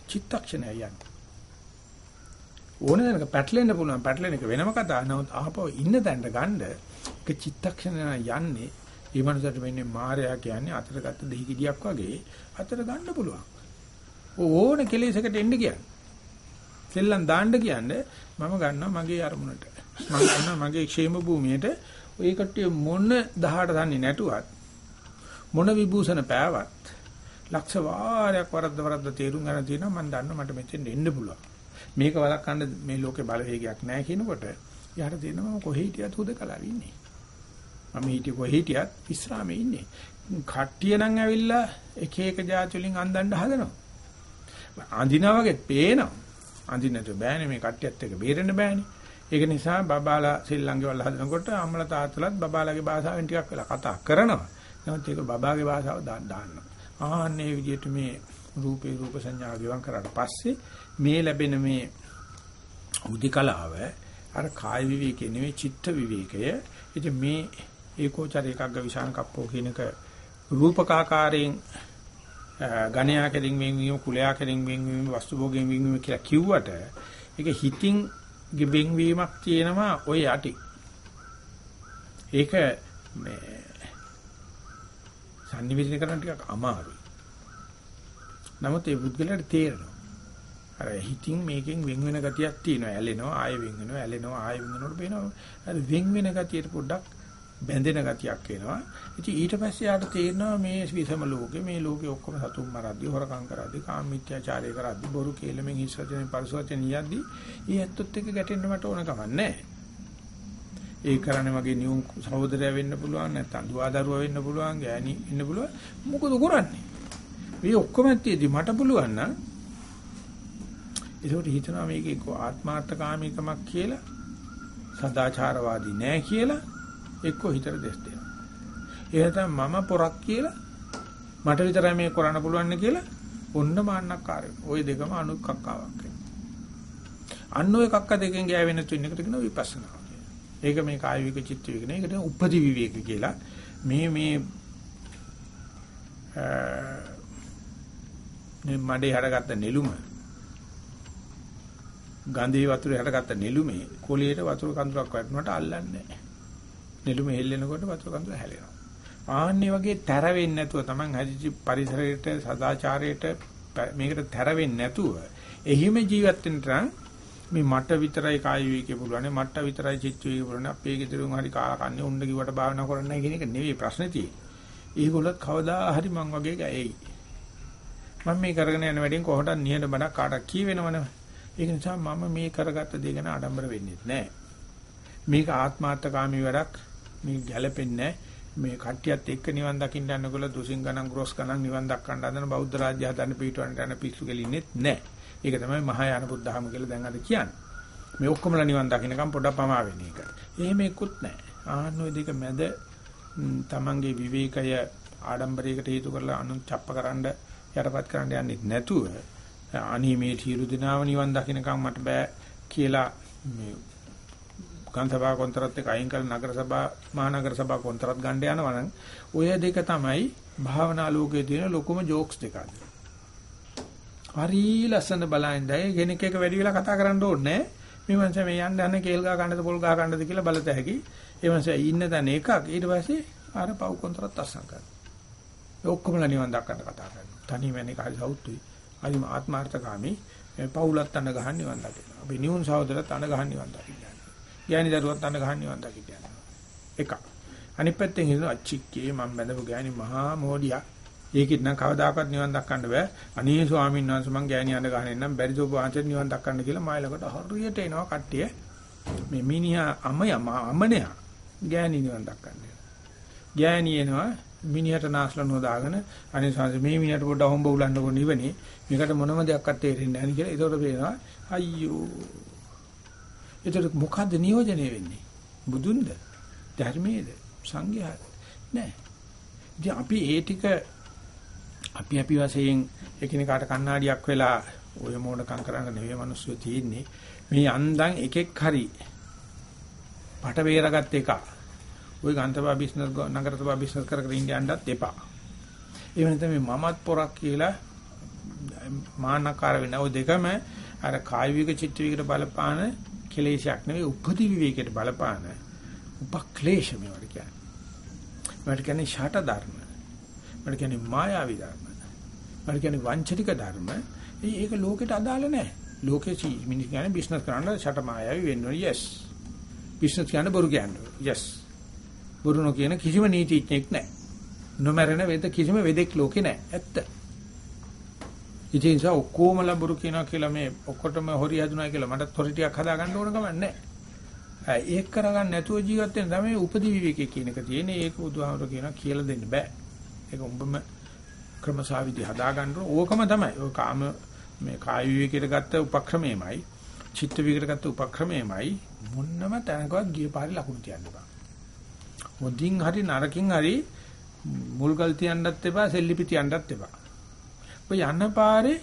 Speaker 1: චිත්තක්ෂණය යන්නේ. ඕන දැනක පැටලෙන්න පුළුවන් පැටලෙන එක වෙනම කතාවක්. නමුත් ආපහු ඉන්න තැනට ගන්න ඒක චිත්තක්ෂණ යන්නේ ඒ මනසට වෙන්නේ මායя කියන්නේ අතරගත් දෙහි කිඩියක් වගේ අතර ගන්න පුළුවන්. ඕන කෙලෙසකට එන්න කියන්නේ. සෙල්ලම් දාන්න කියන්නේ මම ගන්නවා මගේ අරමුණට. මම ගන්නවා මගේ ക്ഷേම භූමියට. ඔය කට්ටිය මොන 18ට දන්නේ නැතුවත් මොන විභූෂණ පෑවත් ලක්ෂ වාරයක් වරද්ද වරද්ද තේරුම් ගන්න තියෙනවා මම දන්නවා මට මෙතෙන් එන්න පුළුවන්. මේක වළක්වන්න මේ ලෝකේ බලවේගයක් නැහැ කියනකොට යාට දෙනවා කොහේ හිටියත් හුදකලාවේ ඉන්නේ. මම හිටිය කොහේ හිටියත් විශ්‍රාමයේ ඉන්නේ. කට්ටිය නම් ඇවිල්ලා එක එක જાති වලින් අඳන්න හදනවා. අඳිනා වගේ පේනවා. අඳින්නට බෑනේ මේ කට්ටියත් එක්ක බේරෙන්න බෑනේ. ඒක නිසා බබාලා ශ්‍රී ලංකාවේ වල හදනකොට අම්මලා තාත්තලාත් බබාලාගේ භාෂාවෙන් ටිකක් වෙලා කතා කරනවා. නමුත් ඒක බබාගේ භාෂාව දාන්නවා. ආන්නේ විදිහට මේ රූපේ රූප සංඥා ගිවන් කරාට පස්සේ මේ ලැබෙන මේ උදිකලාව අර කාය විවේකේ නෙවෙයි චිත්ත විවේකය. ඉතින් මේ ඒකෝචර එකග්ග විශාන කප්පෝ කියනක රූපකාකාරයෙන් ගණයා කෙලින් වෙන්වීම කුලයා කෙලින් වෙන්වීම වස්තු භෝගයෙන් වෙන්වීම කියලා කිව්වට ඒක හිතින් ගෙබෙන්වීමක් තියෙනවා ඔය යටි. ඒක මේ sannivedana කරන ටිකක් අමාරුයි. නමුත් ඒ පුද්ගලයාට තේරෙනවා. අර හිතින් මේකෙන් වෙන් වෙන ගතියක් තියෙනවා. ඇලෙනවා, ආයෙ වෙන් වෙනවා, ඇලෙනවා, ආයෙ වෙන් වෙනකොට පේනවා. අර වෙන් වෙන ගතියට පොඩ්ඩක් බැඳෙන ගතියක් එනවා. ඉතින් ඊට පස්සේ යාට තේරෙනවා මේ විසම ලෝකේ මේ ලෝකේ ඔක්කොම සතුම් මරද්දි හොරකම් කරද්දි කාමීත්‍යාචාරය කරද්දි බොරු කේලමෙන් හිස් වචනෙන් පරිස වචන නියද්දි ඊ ඇත්තොත් එක්ක ගැටෙන්න මට ඕන කමක් නැහැ. ඒ කරන්නේ මගේ නියුම් සහෝදරයා වෙන්න පුළුවන් නැත්නම් දුවදරුවා වෙන්න පුළුවන් ගෑණි වෙන්න පුළුවන් මොකද කරන්නේ? මේ ඔක්කොම ඇත්තේදී මට පුළුවන් නම් ඒකට හිතනවා මේක එක්ක ආත්මාර්ථකාමීකමක් කියලා සදාචාරවාදී නෑ කියලා එක්ක හිතට දෙස් දෙනවා. ඒ නැත්නම් මම පොරක් කියලා මට විතරයි මේ කරන්න පුළුවන් කියලා ඔන්න මාන්නක්කාරය. ওই දෙකම අනුකක්කාවක් අන්න ඔය කක්ක දෙකෙන් ගෑවෙන තුන එකට කියන විපස්සනා. ඒක මේ කාය වික චිත්ත වික නේ. ඒකට උපදි විවේක කියලා. මේ මේ මේ මඩේ හරගත්ත නෙළුම ගඳේ වතුරේ හරගත්ත නෙළුමේ කොළියට වතුර කඳුරක් වැටුණාට අල්ලන්නේ නැහැ. නෙළුම හෙල්ලෙනකොට වතුර කඳුල හැලෙනවා. ආන්නේ වගේ තැර වෙන්නේ නැතුව Taman හැදිච්ච පරිසරයට සදාචාරයට මේකට තැර වෙන්නේ නැතුව එහිම ජීවත් වෙන්න මේ මට විතරයි කාය විවේකේ පුළුවන් මට විතරයි චිත්ත විවේකේ පුළුවන් අපේ ගෙදරුන් හරි කාකන්නේ උණ්ඩ කිව්වට භාවනා කරන්න කියන එක නෙවෙයි ප්‍රශ්නේ තියෙන්නේ. ඒගොල්ලොත් කවදා හරි මං වගේ ගෑයි. මම මේ කරගෙන යන වැඩෙන් කොහොටත් නිහඬ බණක් කාටක් කියවෙනවනේ. ඒක නිසා මම මේ කරගත්ත දේ ගැන ආඩම්බර වෙන්නේ නැහැ. මේක ආත්මාර්ථකාමී වැඩක්. මේ ගැළපෙන්නේ මේ කට්ටියත් එක්ක නිවන් දකින්න යනකොට දුසින් ගණන් ග්‍රොස් ගණන් නිවන් දක්වන්න හදන බෞද්ධ රාජ්‍ය හදන්න පිටවන්නට යන පිස්සු කෙලින්නෙත් නැහැ. ඒක තමයි මහායාන බුද්ධහම කියලා දැන් අද කියන්නේ. මේ ඔක්කොමලා නිවන් දකින්නකම් පොඩක් පමා වෙන එක. එහෙම එක්කුත් නැහැ. ආන්න ওই දෙක මැද තමන්ගේ විවේකය ආඩම්බරයකට හේතු කරලා අනුන් චප්පකරනද යටපත් කරන්න යන්නේ නැතුව අනීමේ තීරු දිනාව නිවන් දකින්නකම් මට බෑ කියලා මේ ගන්තබා කොන්තරත් එක්ක අයින් කරලා නගර සභා මහනගර සභා කොන්තරත් ගන්න යනවා නම් ඔය දෙක තමයි භාවනා ලෝකයේ තියෙන ලොකුම ජෝක්ස් දෙක අද. හරි ලස්සන බලයින්දයි කෙනෙක් එක වැඩි වෙලා කතා කරන්න ඕනේ මේ මනස මේ යන්න යන කේල් ගහ ගන්නද පොල් ගහ ගන්නද කියලා බලත හැකි. ඒ මනස ඉන්න තැන එකක් ඊට පස්සේ අර පව් කොන්තරත් අස්සම් කරනවා. ඒ ඔක්කොමලා නිවන් දක්වන්න කතා කරනවා. තනියම යන්නේ කාරි සෞතුයි. අදි ආත්මార్థකාමී පවුලත් අඬ ගහන්න නිවන් දකිනවා. අපි නියුන් සහෝදරත් අඬ ගහන්න නිවන් දකිනවා. ගෑණි දරුවත් අඬ ගහන්න නිවන් දකිනවා. එකක්. අනිත් පැත්තෙන් හිතන අච්චික්කේ මම බඳපු ගෑණි මහා මෝඩියා. ඒකෙත් නම් කවදාකවත් නිවන් දක්වන්න බෑ. අනේ ස්වාමීන් වහන්සේ මං ගෑණි අඬ ගහන්නේ නම් බැරිද ඔබ වහන්සේ නිවන් දක්වන්න කියලා මායිලකට හරියට එනවා කට්ටිය. මේ මිනිහා අමය අමනයා ගෑණි නිවන් දක්වන්න. ගෑණි එනවා මිනිහට නාස්ලන හොදාගෙන අනේ සංස මේ මිනිහට පොඩ්ඩ හොම්බ උලන්නකො නිවනේ මේකට මොනම දෙයක්වත් තේරෙන්නේ නැහැ කියලා. ඒකට පේනවා අයියෝ. ඒතර මොකද්ද නියෝජනය වෙන්නේ? බුදුන්ද? ධර්මයේද? සංඝයාද? නෑ ඉතින් අපි ඒ ටික අපි අපි වශයෙන් එකිනෙකාට කණ්ණාඩියක් වෙලා ඔය මොඩකම් කරන්න නෙවෙයි මිනිස්සු තියෙන්නේ. මේ අන්දන් එකෙක් හරි පට බේරගත් එකක් ওই ගන්තබා බිස්නස් නගරසභා බිස්නස් කර කර ඉන්න යන්නත් එපා. ඒ වෙනත මේ මමත් පොරක් කියලා මානකාර වෙන ඔය දෙකම අර කාය විවේක චිත්ත විවේකට බලපාන කෙලේශයක් නෙවෙයි උපදි විවේකයට බලපාන උපක්ලේශ මේවට කියන්නේ. මේවට කියන්නේ ෂට ධර්ම. මේවට කියන්නේ මායාවී ධර්ම. මේවට කියන්නේ වංචනික ධර්ම. ඒක ලෝකෙට අදාළ නැහැ. ලෝකේ මිනිස් කියන්නේ බිස්නස් කරන්න ෂට මායාවී වෙන්න ඕනේ. yes. බිස්නස් කියන්න බොරු කියන්නේ. yes. බුරුණෝ කියන කිසිම නීතිඥෙක් නැහැ. නොමරන වෙද කිසිම වෙදෙක් ලෝකේ නැහැ. ඇත්ත. ඉතින් සා ඔක්කොමලා බුරු කියනවා කියලා මේ ඔක්කොටම හොරි හදුනා කියලා මටත් හොරි ටිකක් හදා ගන්න ඕන ගමන් නැහැ. ඒක කරගන්න නැතුව ජීවත් වෙන තමයි උපදි විවේකයේ කියන එක තියෙන්නේ. ඒක බුදුහාමර කියනවා කියලා දෙන්න බෑ. ඒක උඹම ක්‍රමසාවිදි හදා ගන්න ඕකම තමයි. ඔය කාම මේ කාය විවේකයට ගත්ත උපක්‍රමයමයි, චිත්ත විවේකයට ගත්ත උපක්‍රමයමයි මොන්නම තැනකවත් ගිය පාරේ ලකුණු තියන්න බෑ. හොඳින් හරි නරකින් හරි මුල්ගල් තියන්නත් එපා සෙල්ලිපි තියන්නත් එපා. ඔය යන පාරේ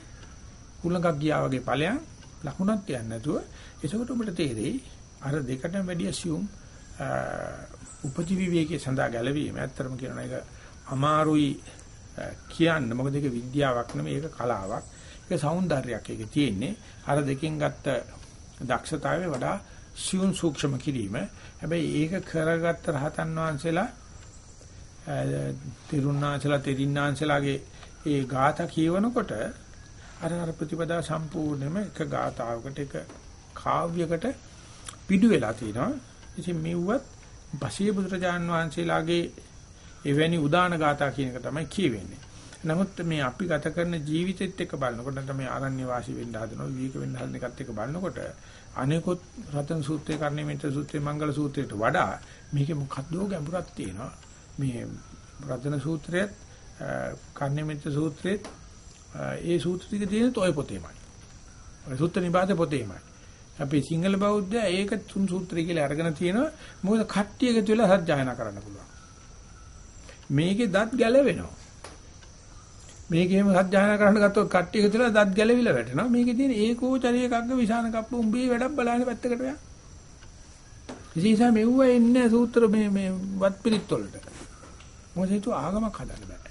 Speaker 1: කුලඟක් ගියා වගේ ඵලයන් ලකුණක් තියන්න නැතුව එසකොට ඔබට තේරෙයි අර දෙකටම වැඩි assume උපති විවේකයේ සඳහා ගැලවීම. ඇත්තරම කියනවා ඒක අමාරුයි කියන්න. මොකද ඒක විද්‍යාවක් නෙමෙයි ඒක කලාවක්. ඒක సౌందර්යයක් ඒක තියෙන්නේ. අර දෙකෙන් ගත්ත දක්ෂතාවය වඩා සියුම් සූක්ෂම කිරීම. හැබැයි ඒක කරගත්ත රහතන් වහන්සේලා තිරුණාංශලා තිරින්නාංශලාගේ ඒ ગાථා කියවනකොට අර අර ප්‍රතිපදා සම්පූර්ණයෙන්ම එක ગાතාවකට එක කාව්‍යයකට පිටු වෙලා තිනවා. ඉතින් මෙව්වත් බසිය බුදුරජාන් වහන්සේලාගේ එවැනි උදාන ગાථා කියන එක තමයි කියවෙන්නේ. නමුත් මේ අපි ගත කරන ජීවිතෙත් එක්ක බලනකොට තමයි ආරණ්‍ය වාසී වෙන්න හදනවා විවේක වෙන්න හදන එකත් එක්ක බලනකොට අනේකොත් රතන සූත්‍රය කර්ණිමිත සූත්‍රය මංගල සූත්‍රයට වඩා මේකේ මොකද්දෝ ගැඹුරක් තියෙනවා මේ රතන සූත්‍රයේත් කර්ණේ මෙත්ත සූත්‍රයේත් ඒ සූත්‍ර ටික තියෙන toy පොතේමයි ඔය සූත්‍ර නිපාත පොතේමයි අපි සිංහල බෞද්ධය ඒක තුන් සූත්‍රය කියලා අරගෙන තියෙනවා මොකද කට්ටිය එකතු වෙලා සත්‍යයනා කරන්න පුළුවන් මේකේ දත් ගැලවෙනවා මේකේම සත්‍යයනා කරන්න ගත්තොත් කට්ටිය එකතුලා දත් ගැලවිලා වැටෙනවා. මේකේ තියෙන ඒකෝචරිය එකක්ග විසාන කප්ප උඹේ වැඩක් බලන්න පැත්තකට යන්න. විශේෂයෙන් මෙව්ව එන්නේ සූත්‍ර මේ මේ වත් පිළිත් වලට. මොකද ඒක ආගමක් හදන්න බෑ.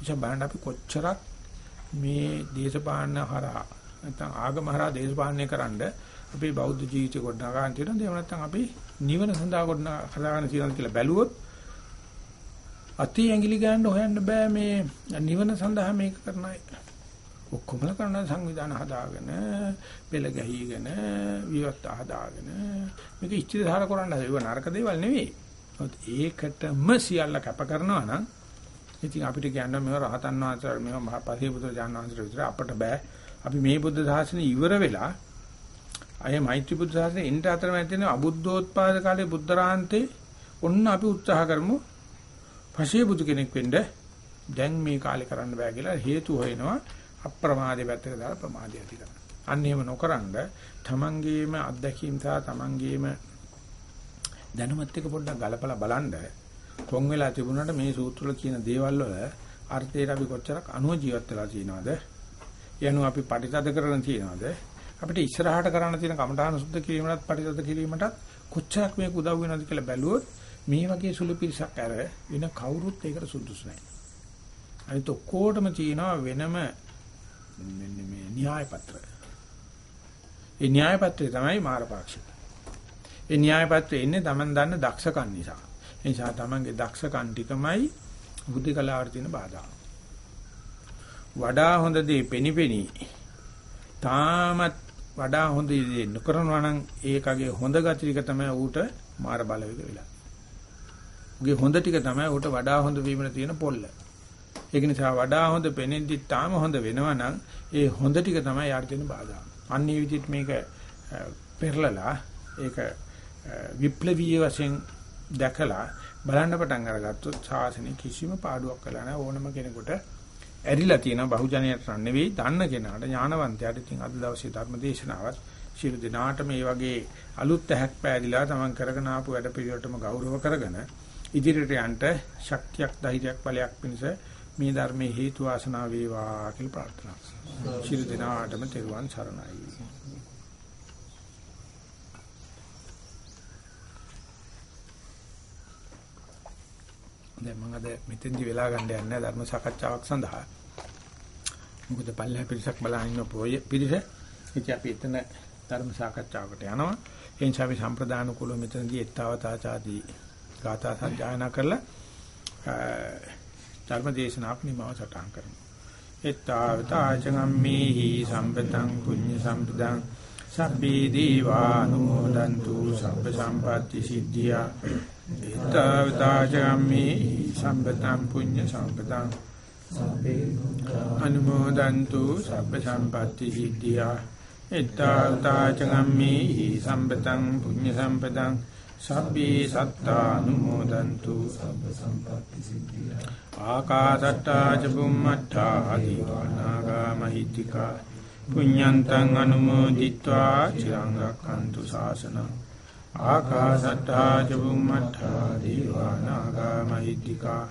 Speaker 1: ඉතින් බලන්න අපි කොච්චරක් මේ දේශපාලන හරහා නැත්නම් ආගම හරහා දේශපාලනය කරන්න අපේ බෞද්ධ ජීවිතය ගොඩනගා ගන්න තියෙනවා. ඒ නැත්නම් අපි නිවන සඳහා ගොඩනගා හදාගෙන තියෙනවා කියලා බැලුවොත් අතේ ඇඟිලි ගන්න හොයන්න බෑ මේ නිවන සඳහා මේක කරන අය. ඔක්කොමල කරන සංවිධාන හදාගෙන, පෙළ ගැහිගෙන, විවස්ත හදාගෙන මේක ඉච්ඡිතධාර කරන්න හදේ නරක දේවල් නෙවෙයි. ඒකටම සියල්ල කැප කරනවා නම් ඉතින් අපිට කියන්න මේව රහතන් වහන්සේ මේව මහා පරිබුද්ධ ජානවහන්සේ විතර අපට බෑ. අපි මේ බුද්ධ ශාසනය ඉවර වෙලා අය මෛත්‍රී බුද්ධ ශාසනය එන්න අතරමැද තියෙන අබුද්ධෝත්පාද කාලේ බුද්ධාරාන්තේ ඔන්න අපි උත්සාහ කරමු පසේ බුදු කෙනෙක් වෙන්න දැන් මේ කාලේ කරන්න බෑ කියලා හේතු හොයනවා අප්‍රමාදයේ පැත්තක දාලා ප්‍රමාදය ඇති කරනවා. අන්න එහෙම නොකරනද තමන්ගේම අත්දැකීම් සහ තමන්ගේම දැනුමත් එක්ක පොඩ්ඩක් ගලපලා බලන්න කොන් වෙලා තිබුණාට මේ සූත්‍ර වල කියන දේවල් වල අර්ථයට අපි කොච්චරක් අනුව ජීවත් වෙලා තියෙනවද? යනු අපි පරිතද කරන තියෙනවද? අපිට ඉස්සරහට කරන්න තියෙන කමඨාන සුද්ධ කිරීමටත් පරිතද කිරීමටත් කොච්චරක් මේක උදව් වෙනවද කියලා බැලුවොත් මේ වගේ සුළු පිරිසක් අර වෙන කවුරුත් ඒකට සුදුසු නැහැ. අනිත ඔක්කොටම තියෙනවා වෙනම මෙන්න මේ න්‍යාය පත්‍රය. ඒ න්‍යාය පත්‍රය තමයි මාරපාක්ෂික. ඒ න්‍යාය පත්‍රය ඉන්නේ Taman දන්න දක්ෂකම් නිසා. ඒ නිසා Tamanගේ දක්ෂකම් ටිකමයි බුද්ධ කලාවට තියෙන බාධා. වඩා හොඳ දේ පෙනිපෙනි තාමත් වඩා හොඳ දේ නොකරනවා නම් ඒකගේ හොඳ ගති ටික තමයි ඌට මාර බලවේග වෙලා. උගේ හොඳ ටික තමයි ඌට වඩා හොඳ වීමන තියෙන පොල්ල. ඒක නිසා වඩා හොඳ පෙනෙද්දි තාම හොඳ වෙනවා නම් ඒ හොඳ ටික තමයි යාට තියෙන බාධා. අන්නේ විදිහට මේක පෙරලලා ඒක විප්ලවීය වශයෙන් දැකලා බලන්න පටන් අරගත්තොත් ශාසනය කිසිම පාඩුවක් කළා නැහැ ඕනම කෙනෙකුට ඇරිලා තියෙන බහුජනයට නෙවෙයි දන්න කෙනාට ඥානවන්තයාට ඉතින් අද දවසේ ධර්ම දේශනාවත් ශිරු දිනාට මේ වගේ අලුත් ඇහැක් පෑදිලා තමන් කරගෙන ආපු වැඩ පිළිවෙලටම ගෞරව කරගෙන ඉදිරියට යන්න ශක්තියක් ධෛර්යයක් බලයක් පිණිස මේ ධර්මයේ හේතු වාසනා වේවා කියලා ප්‍රාර්ථනා කරනවා. ශිරු දිනාටම තෙරුවන් සරණයි. දැන් මම අද මෙතෙන්දි වෙලා ගන්න යන්නේ ධර්ම සාකච්ඡාවක් සඳහා. මොකද පල්ලෙහ පිරිසක් බලන ඉන්න පොය පිරිස. ඉතින් අපි එතන ධර්ම සාකච්ඡාවකට යනවා. ඒ නිසා අපි සම්ප්‍රදාන කුල මෙතනදී ettavataචාදී ගාථා සජ්ජායනා කරලා ධර්ම දේශනාවක් නිමව සටහන් කරනවා. ettavataචගම්මේහි සම්පතං පුඤ්ඤ සම්පදං සබ්බේ දීවානුමෝදන්තු සබ්බ සම්පatti සිද්ධියා ඊතාවතාචම්මේ සම්පතං පුඤ්ඤ සම්පතං අනුමෝදන්තු සබ්බ සම්පatti සිද්ධියා ඊතාවතාචම්මේ සම්පතං පුඤ්ඤ සම්පතං සබ්බේ සත්තානුමෝදන්තු සබ්බ සම්පatti සිද්ධියා ආකාසට්ටා ච බුම්මට්ටා දීවානාගා මහිත්‍තිකා පුඤ්ඤන්තං අනුමෝදිත්වා චිරං රක්ඛන්තු ශාසනං ආකාසට්ටා චුම්මට්ටා දීවානාගා මහිද්దికා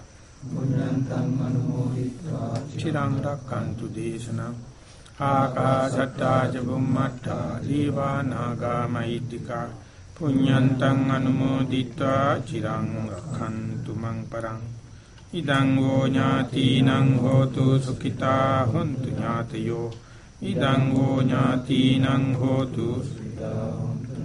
Speaker 1: පුඤ්ඤන්තං අනුමෝදිත්වා චිරං රක්칸තු දේශනං ආකාසට්ටා චුම්මට්ටා දීවානාගා මහිද්దికා පුඤ්ඤන්තං අනුමෝදිත්වා චිරං රක්칸තු මං පරං ඉදං වූ ඥාතිනං හෝතු සුඛිතා හොන්තු ඥාතයෝ ඉදං වූ ඥාතිනං හෝතු සුඛිතා හොන්තු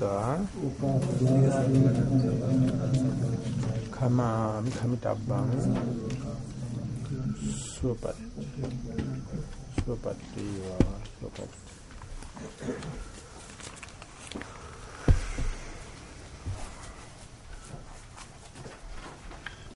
Speaker 1: සුවපත් වෙත්වා කමාමි කමිතබ්බං සුවපත් සුවපත් වේවා සුවපත්